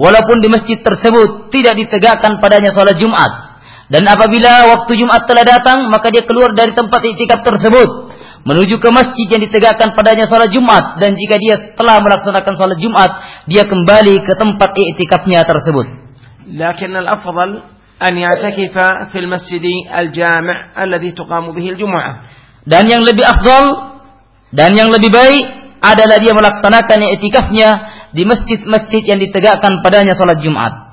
walaupun di masjid tersebut tidak ditegakkan padanya salat Jumat. Dan apabila waktu Jumat telah datang, maka dia keluar dari tempat iktikaf tersebut menuju ke masjid yang ditegakkan padanya salat Jumat dan jika dia telah melaksanakan salat Jumat, dia kembali ke tempat iktikafnya tersebut. لكن الأفضل أن يعتكف في المسجد الجامع الذي تقام به الجمعة Dan yang lebih afdal dan yang lebih baik adalah dia melaksanakan i'tikafnya di masjid-masjid yang ditegakkan padanya salat Jumat.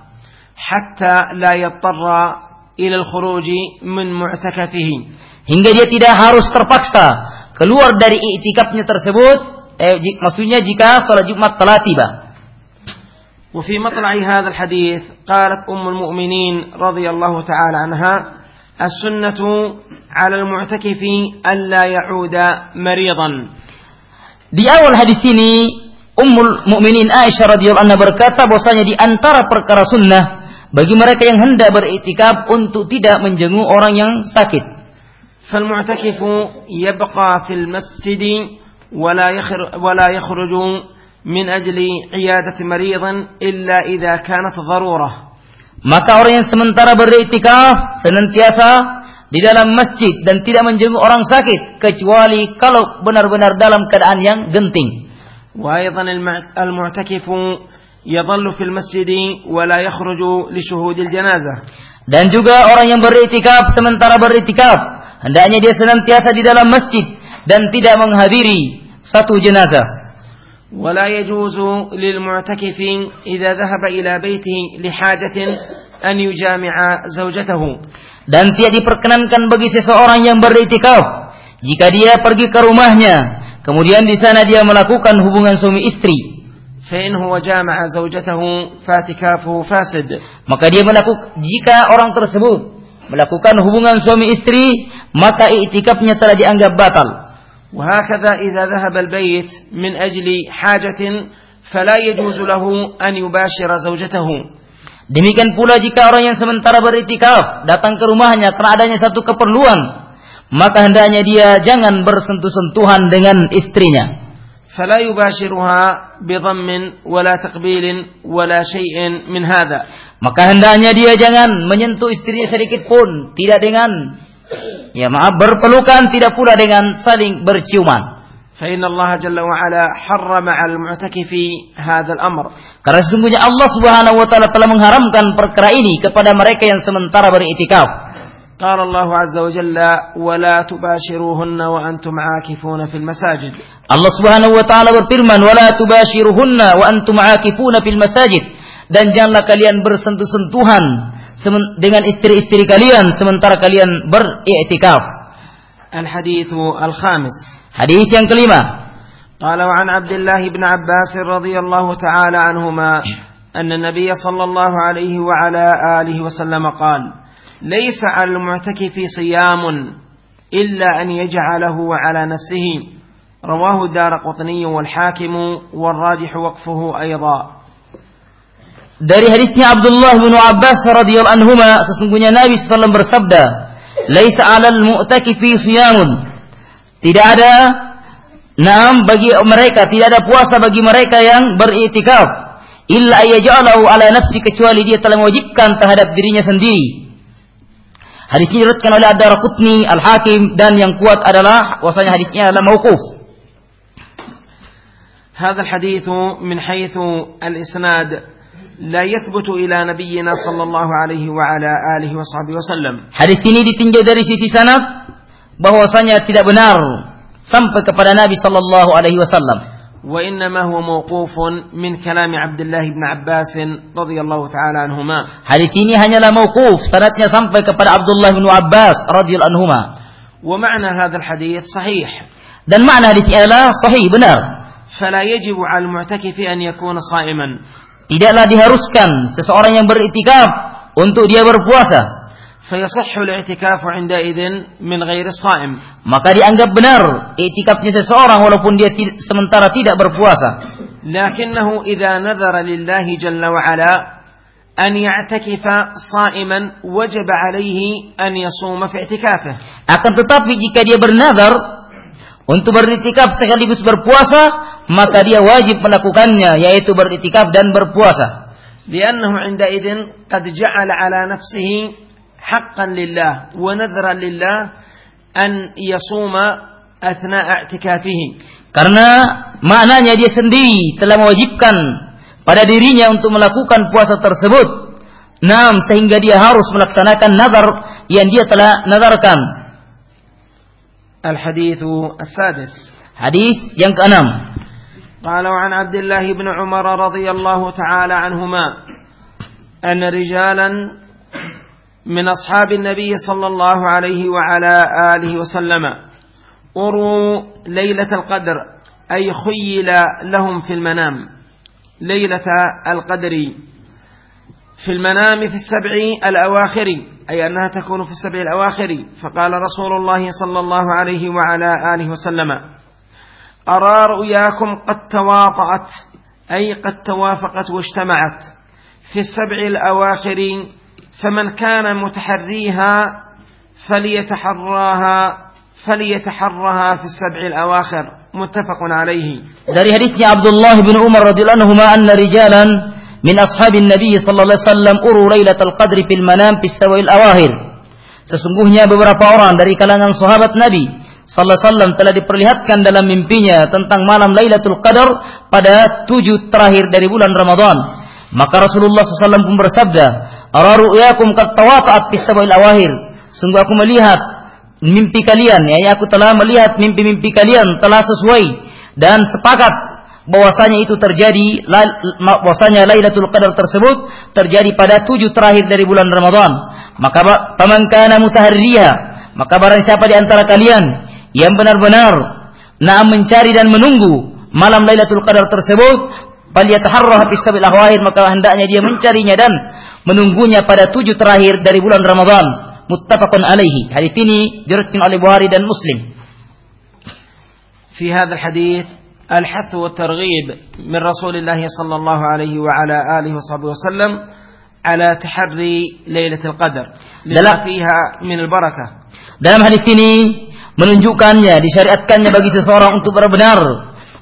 حتى لا يضطر إلى الخروج من معتكفه Hingga dia tidak harus terpaksa keluar dari i'tikafnya tersebut, eh, jik- maksudnya jika salat Jumat telah tiba. وفي مطلع هذا الحديث قالت أم المؤمنين رضي الله تعالى عنها السنة على المعتكف ألا يعود مريضا Di awal hadis ini Ummul Mukminin Aisyah radhiyallahu anha berkata bahwasanya di antara perkara sunnah bagi mereka yang hendak beriktikaf untuk tidak menjenguk orang yang sakit. فالمعتكف يبقى في المسجد ولا يخرج, ولا يخرج من أجل عيادة مريض إلا إذا كانت ضرورة Maka orang yang sementara beriktikaf senantiasa di dalam masjid dan tidak menjenguk orang sakit kecuali kalau benar-benar dalam keadaan yang genting. وأيضا المع- المعتكف يظل في المسجد ولا يخرج لشهود الجنازة Dan juga orang yang beriktikaf sementara beriktikaf hendaknya dia senantiasa di dalam masjid dan tidak menghadiri satu jenazah. ولا يجوز للمعتكف إذا ذهب إلى بيته لحاجة أن يجامع زوجته Dan tidak diperkenankan bagi seseorang yang beriktikaf jika dia pergi ke rumahnya, kemudian di sana dia melakukan hubungan suami istri. فإن هو جامع زوجته فاعتكافه فاسد Maka dia melakukan jika orang tersebut melakukan hubungan suami istri, maka iktikafnya telah dianggap batal. وهكذا إذا ذهب البيت من أجل حاجة فلا يجوز له أن يباشر زوجته Demikian pula jika orang yang sementara beriktikaf datang ke rumahnya karena adanya satu keperluan, maka hendaknya dia jangan bersentuh-sentuhan dengan istrinya. فلا يباشرها بضم ولا تقبيل ولا شيء من هذا Maka hendaknya dia jangan menyentuh istrinya sedikit pun, tidak dengan ya maaf berpelukan, tidak pula dengan saling berciuman. فإن الله جل وعلا حرم على المعتكف هذا الأمر Karena sesungguhnya Allah Subhanahu wa taala telah mengharamkan perkara ini kepada mereka yang sementara beriktikaf. قال الله عز وجل ولا تباشروهن وأنتم عاكفون في المساجد Allah Subhanahu wa taala berfirman, "Wala tubashiruhunna wa antum aakifuna fil masajid." Dan janganlah kalian bersentuh-sentuhan semen- dengan istri-istri kalian sementara kalian beriktikaf. الحديث الخامس Hadis yang kelima. قال وعن عبد الله بن عباس رضي الله تعالى عنهما أن النبي صلى الله عليه وعلى آله وسلم قال ليس على المعتكف صيام إلا أن يجعله على نفسه رواه الدار قطني والحاكم والراجح وقفه أيضا Dari hadisnya Abdullah bin Abbas radhiyallahu anhuma sesungguhnya Nabi SAW bersabda, "Laisa 'alal mu'takifi siyamun." Tidak ada Naam bagi mereka tidak ada puasa bagi mereka yang beriktikaf illa yaj'alahu ala nafsi kecuali dia telah mewajibkan terhadap dirinya sendiri. Hadis ini diriwayatkan oleh Ad-Darqutni, Al-Hakim dan yang kuat adalah wasanya hadisnya adalah mauquf. هذا الحديث من حيث الإسناد لا يثبت إلى نبينا صلى الله عليه وعلى آله وصحبه وسلم Hadis ini ditinjau dari sisi sanad bahwasanya tidak benar sampai kepada Nabi sallallahu alaihi wasallam. وإنما هو موقوف من كلام عبد الله بن عباس رضي الله تعالى عنهما Hadis ini hanyalah mauquf, sanadnya sampai kepada Abdullah bin Abbas radhiyallahu anhuma. ومعنى هذا الحديث صحيح Dan makna hadis ini adalah sahih benar. فلا يجب على المعتكف أن يكون صائما Tidaklah diharuskan seseorang yang beriktikaf untuk dia berpuasa. فيصح الاعتكاف عندئذ من غير الصائم Maka dianggap benar iktikafnya seseorang walaupun dia ti- sementara tidak berpuasa. لكنه إذا نذر لله جل وعلا أن يعتكف صائما وجب عليه أن يصوم في اعتكافه Akan tetapi jika dia bernazar untuk beriktikaf sekaligus berpuasa, maka dia wajib melakukannya yaitu beriktikaf dan berpuasa. لأنه عندئذ قد جعل على نفسه حقا لله ونذرا لله أن يصوم أثناء اعتكافه Karena maknanya dia sendiri telah mewajibkan pada dirinya untuk melakukan puasa tersebut. Nam sehingga dia harus melaksanakan nazar yang dia telah nazarkan. الحديث السادس Hadis yang keenam. قال عن عبد الله بن عمر رضي الله تعالى عنهما أن رجالا من أصحاب النبي صلى الله عليه وعلى آله وسلم أروا ليلة القدر أي خيل لهم في المنام ليلة القدر في المنام في السبع الأواخر أي أنها تكون في السبع الأواخر فقال رسول الله صلى الله عليه وعلى آله وسلم أرى رؤياكم قد تواطأت أي قد توافقت واجتمعت. في السبع الأواخر فمن كان متحريها فليتحراها فليتحرها في السبع الأواخر. متفق عليه. Dari hadisnya Abdullah bin Umar radhiyallahu anhu anna rijalan min ashabin Nabi sallallahu alaihi wasallam uru lailatul qadri fil manam fis sawil awahir. Sesungguhnya beberapa orang dari kalangan sahabat Nabi sallallahu alaihi wasallam telah diperlihatkan dalam mimpinya tentang malam Lailatul Qadar pada tujuh terakhir dari bulan Ramadan. Maka Rasulullah SAW pun bersabda, "Ara ru'yakum qad tawata'at fis sawil awahir." Sungguh aku melihat mimpi kalian, ya aku telah melihat mimpi-mimpi kalian telah sesuai dan sepakat bahwasanya itu terjadi bahwasanya Lailatul Qadar tersebut terjadi pada tujuh terakhir dari bulan Ramadan. Maka paman kana mutaharriha, maka barang siapa di antara kalian yang benar-benar nah mencari dan menunggu malam Lailatul Qadar tersebut, falyataharrah fi sabil ahwahir, maka hendaknya dia mencarinya dan menunggunya pada tujuh terakhir dari bulan Ramadan. Muttafaqun alaihi. Hadis ini diriwayatkan oleh Bukhari dan Muslim. في هذا الحديث الحث والترغيب من رسول الله صلى الله عليه وعلى آله وصحبه وسلم على تحري ليلة القدر لما فيها من البركة dalam hadis ini menunjukkannya disyariatkannya bagi seseorang untuk benar-benar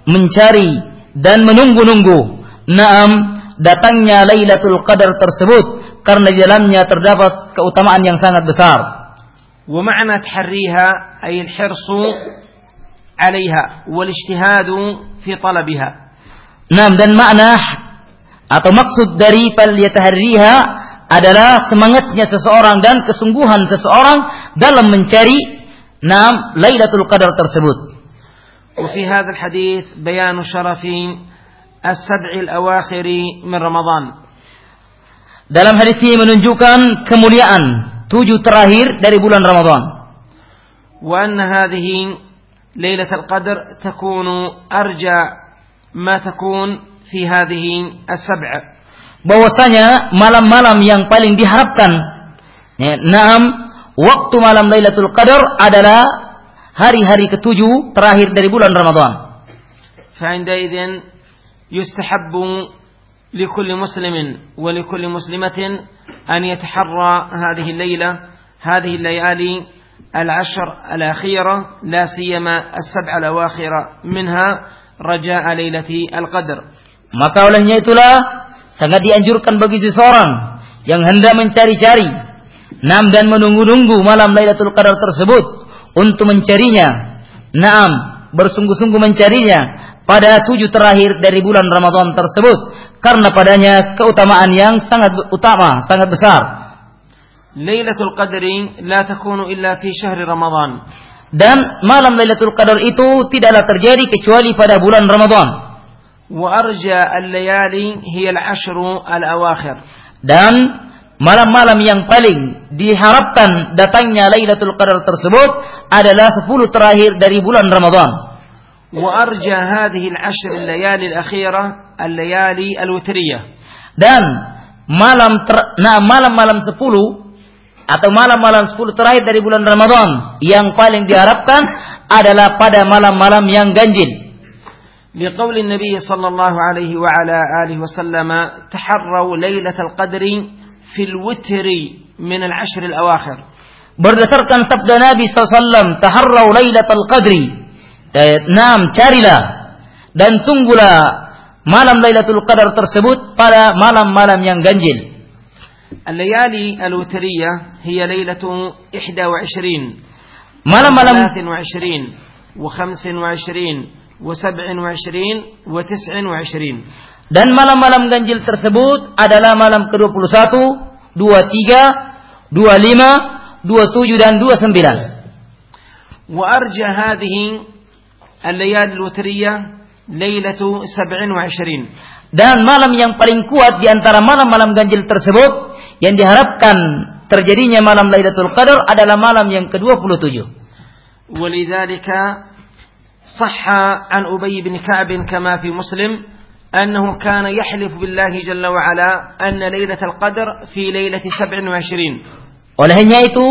mencari dan menunggu-nunggu naam datangnya Lailatul Qadar tersebut karena di dalamnya terdapat keutamaan yang sangat besar. ومعنى تحريها أي الحرص عليها والاجتهاد في طلبها Nah, dan makna atau maksud dari fal yataharriha adalah semangatnya seseorang dan kesungguhan seseorang dalam mencari nam Lailatul Qadar tersebut. وفي هذا الحديث بيان شرف السبع الأواخر من رمضان Dalam hadis ini menunjukkan kemuliaan tujuh terakhir dari bulan Ramadan. وأن هذه ليلة القدر تكون أرجى ما تكون في هذه السبع bahwasanya malam-malam yang paling diharapkan ya, naam waktu malam Lailatul Qadar adalah hari-hari ketujuh terakhir dari bulan Ramadan. فعندئذ يستحب لكل مسلم ولكل مسلمة أن يتحرى هذه الليلة هذه الليالي العشر الأخيرة لا سيما السبع الأواخر منها رجاء ليلة القدر Maka olehnya itulah sangat dianjurkan bagi seseorang yang hendak mencari-cari nam dan menunggu-nunggu malam Lailatul Qadar tersebut untuk mencarinya. Naam, bersungguh-sungguh mencarinya pada tujuh terakhir dari bulan Ramadan tersebut karena padanya keutamaan yang sangat utama, sangat besar. ليلة القدر لا تكون إلا في شهر رمضان Dan malam Lailatul Qadar itu tidaklah terjadi kecuali pada bulan Ramadan. وأرجى الليالي هي العشر الأواخر Dan malam-malam yang paling diharapkan datangnya Lailatul Qadar tersebut adalah 10 terakhir dari bulan Ramadan. وأرجى هذه العشر الليالي الأخيرة الليالي الوترية Dan malam ter, nah malam-malam 10 atau malam-malam 10 terakhir dari bulan Ramadan yang paling diharapkan adalah pada malam-malam yang ganjil. لقول النبي صلى الله عليه وعلى آله وسلم تحروا ليلة القدر في الوتر من العشر الأواخر Berdasarkan sabda Nabi SAW, taharrau lailatul qadri. Eh, Naam, carilah dan tunggulah malam Lailatul Qadar tersebut pada malam-malam yang ganjil. الليالي الوترية هي ليلة 21 Malam-malam 23 و25 و27 و29 dan malam-malam ganjil tersebut adalah malam ke-21, 23, 25, 27 dan 29. وأرجى هذه الليالي الوترية ليلة 27 Dan malam yang paling kuat di antara malam-malam ganjil tersebut yang diharapkan terjadinya malam Lailatul Qadar adalah malam yang ke-27. ولذلك صح عن أبي بن كعب كما في مسلم أنه كان يحلف بالله جل وعلا أن ليلة القدر في ليلة 27 Olehnya itu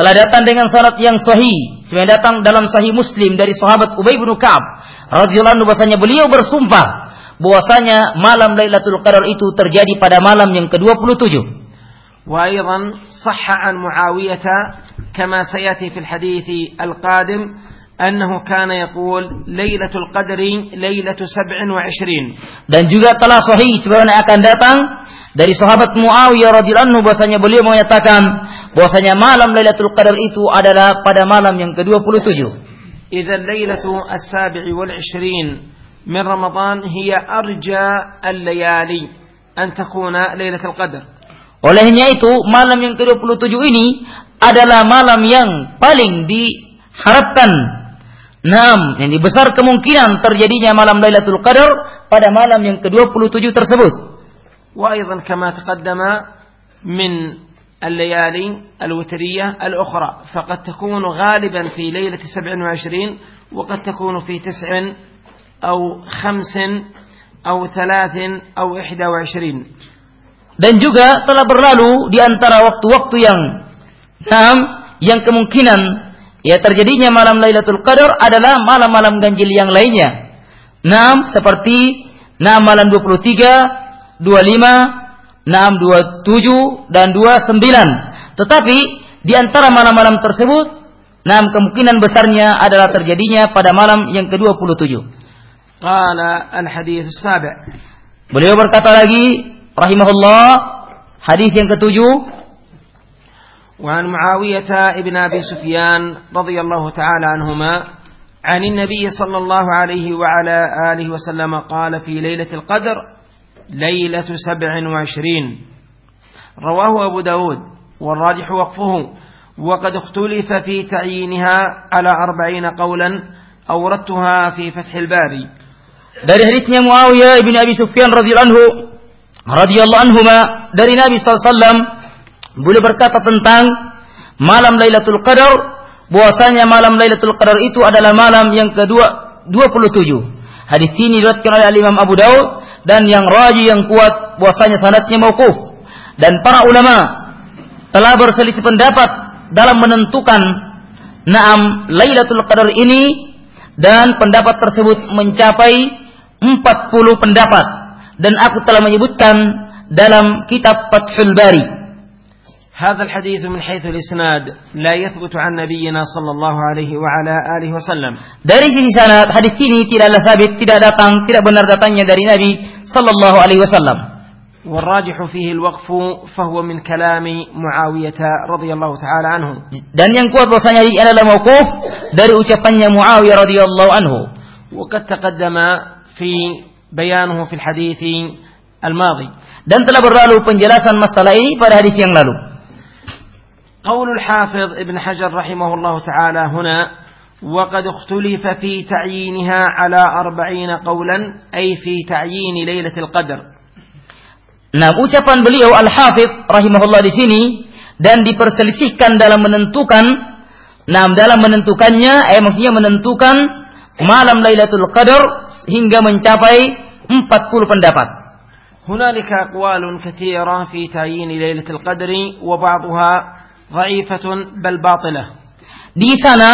telah datang dengan syarat yang sahih, sebenarnya datang dalam sahih Muslim dari sahabat Ubay bin Ka'ab radhiyallahu anhu bahwasanya beliau bersumpah bahwasanya malam Lailatul Qadar itu terjadi pada malam yang ke-27. وأيضا صح عن معاوية كما سيأتي في الحديث القادم أنه كان يقول ليلة القدر ليلة 27 Dan juga telah sahih sebagaimana akan datang dari sahabat Muawiyah radhiyallahu anhu bahwasanya beliau menyatakan bahwasanya malam Lailatul Qadar itu adalah pada malam yang ke-27. إذا الليلة السابع والعشرين من رمضان هي أرجى الليالي أن تكون ليلة القدر Olehnya itu malam yang ke-27 ini adalah malam yang paling diharapkan Naam, yang besar kemungkinan terjadinya malam Lailatul Qadar pada malam yang ke-27 tersebut. وأيضا كما تقدم من الليالي الوترية الأخرى فقد تكون غالبا في ليلة 27 وقد تكون في atau خمس atau ثلاث atau إحدى وعشرين. Dan juga telah berlalu di antara waktu-waktu yang enam yang kemungkinan ya terjadinya malam Lailatul Qadar adalah malam-malam ganjil yang lainnya. Enam seperti enam malam 23, 25, 6, 27 dan 29. Tetapi di antara malam-malam tersebut, enam kemungkinan besarnya adalah terjadinya pada malam yang ke-27. قال الحديث السابع. Beliau berkata lagi rahimahullah hadis yang ketujuh. وعن معاوية ابن أبي سفيان رضي الله تعالى عنهما عن النبي صلى الله عليه وعلى آله وسلم قال في ليلة القدر ليلة سبع وعشرين. رواه أبو داود والراجح وقفه وقد اختلف في تعيينها على أربعين قولا أوردتها في فتح الباري. Dari hadisnya Muawiyah bin Abi Sufyan radhiyallahu anhu radhiyallahu anhuma dari Nabi SAW beliau berkata tentang malam Lailatul Qadar bahwasanya malam Lailatul Qadar itu adalah malam yang kedua 27 hadis ini diriwayatkan oleh Imam Abu Daud dan yang raji yang kuat bahwasanya sanadnya mauquf. Dan para ulama telah berselisih pendapat dalam menentukan naam Lailatul Qadar ini dan pendapat tersebut mencapai 40 pendapat dan aku telah menyebutkan dalam kitab Fathul Bari هذا الحديث من حيث الإسناد لا يثبت عن نبينا صلى الله عليه وعلى آله وسلم dari sisi sanad hadis ini tidaklah sabit tidak datang tidak benar datangnya dari Nabi sallallahu alaihi wasallam والراجح فيه الوقف فهو من كلام معاوية رضي الله تعالى عنه dan yang kuat bahwasanya ini adalah mauquf dari ucapannya Muawiyah radhiyallahu anhu وقد تقدم في بيانه في الحديث الماضي dan telah berlalu penjelasan masalah ini pada hadis yang lalu قول الحافظ ابن حجر رحمه الله تعالى هنا وقد اختلف في تعيينها على أربعين قولا أي في تعيين ليلة القدر Nah, ucapan beliau Al-Hafidh rahimahullah di sini dan diperselisihkan dalam menentukan nah dalam menentukannya eh maksudnya menentukan malam Lailatul Qadar hingga mencapai 40 pendapat. هنالك أقوال كثيرة في تعيين ليلة القدر وبعضها ضعيفة بل باطلة Di sana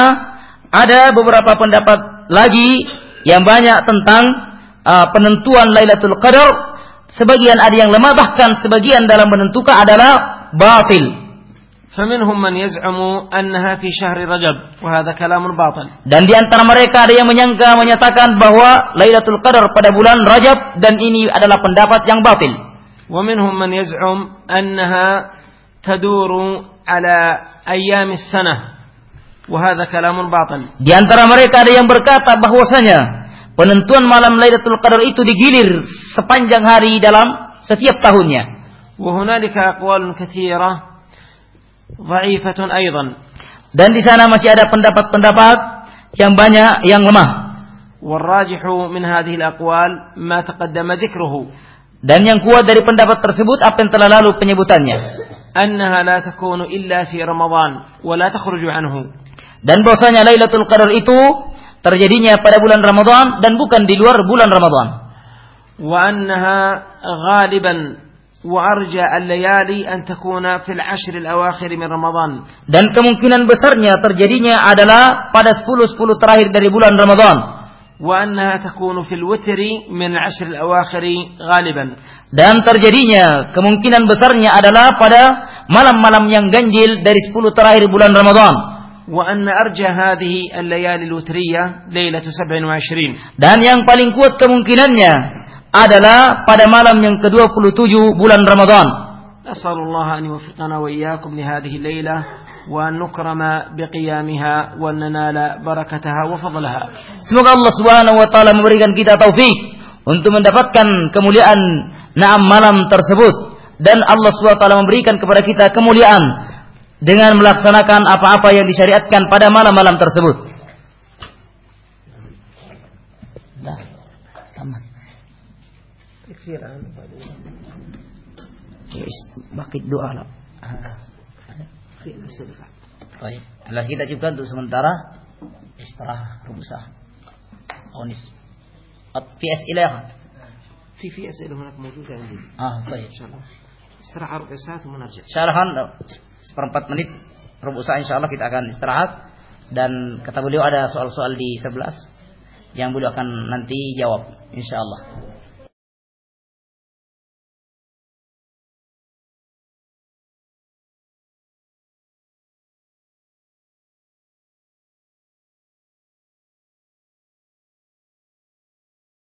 ada beberapa pendapat lagi yang banyak tentang uh, penentuan Lailatul Qadar. Sebagian ada yang lemah bahkan sebagian dalam menentukan adalah batil. فمنهم من يزعم أنها في شهر رجب وهذا كلام باطل Dan di antara mereka ada yang menyangka menyatakan bahwa Lailatul Qadar pada bulan Rajab dan ini adalah pendapat yang batil. ومنهم من يزعم أنها تدور على أيام السنة وهذا كلام باطل Di antara mereka ada yang berkata bahwasanya penentuan malam Lailatul Qadar itu digilir sepanjang hari dalam setiap tahunnya. وهنالك أقوال كثيرة dhaifatun aidan. Dan di sana masih ada pendapat-pendapat yang banyak yang lemah. Warajihu min hadhihi al-aqwal ma taqaddama dzikruhu. Dan yang kuat dari pendapat tersebut apa yang telah lalu penyebutannya. Annaha la takunu illa fi Ramadan wa la takhruju anhu. Dan bahwasanya Lailatul Qadar itu terjadinya pada bulan Ramadan dan bukan di luar bulan Ramadan. Wa annaha ghaliban وأرجى الليالي أن تكون في العشر الأواخر من رمضان Dan kemungkinan besarnya terjadinya adalah pada 10-10 terakhir dari bulan Ramadan. وأنها تكون في الوتر من العشر الأواخر غالبا Dan terjadinya kemungkinan besarnya adalah pada malam-malam yang ganjil dari 10 terakhir bulan Ramadan. وأن أرجى هذه الليالي الوترية ليلة 27 Dan yang paling kuat kemungkinannya adalah pada malam yang ke-27 bulan Ramadan. Semoga Allah Subhanahu wa taala memberikan kita taufik untuk mendapatkan kemuliaan naam malam tersebut dan Allah Subhanahu wa taala memberikan kepada kita kemuliaan dengan melaksanakan apa-apa yang disyariatkan pada malam-malam tersebut. في الآن باقي الدعاء لا في أسئلة طيب Jelas kita juga untuk sementara istirahat rubusah. Onis. في أسئلة يا في في أسئلة هناك موجودة عندي Ah, طيب. إن شاء الله استراحة ربع ساعة ثم نرجع Syarahan seperempat menit rubuk saat insya Allah kita akan istirahat dan kata beliau ada soal-soal di 11 yang beliau akan nanti jawab insya Allah.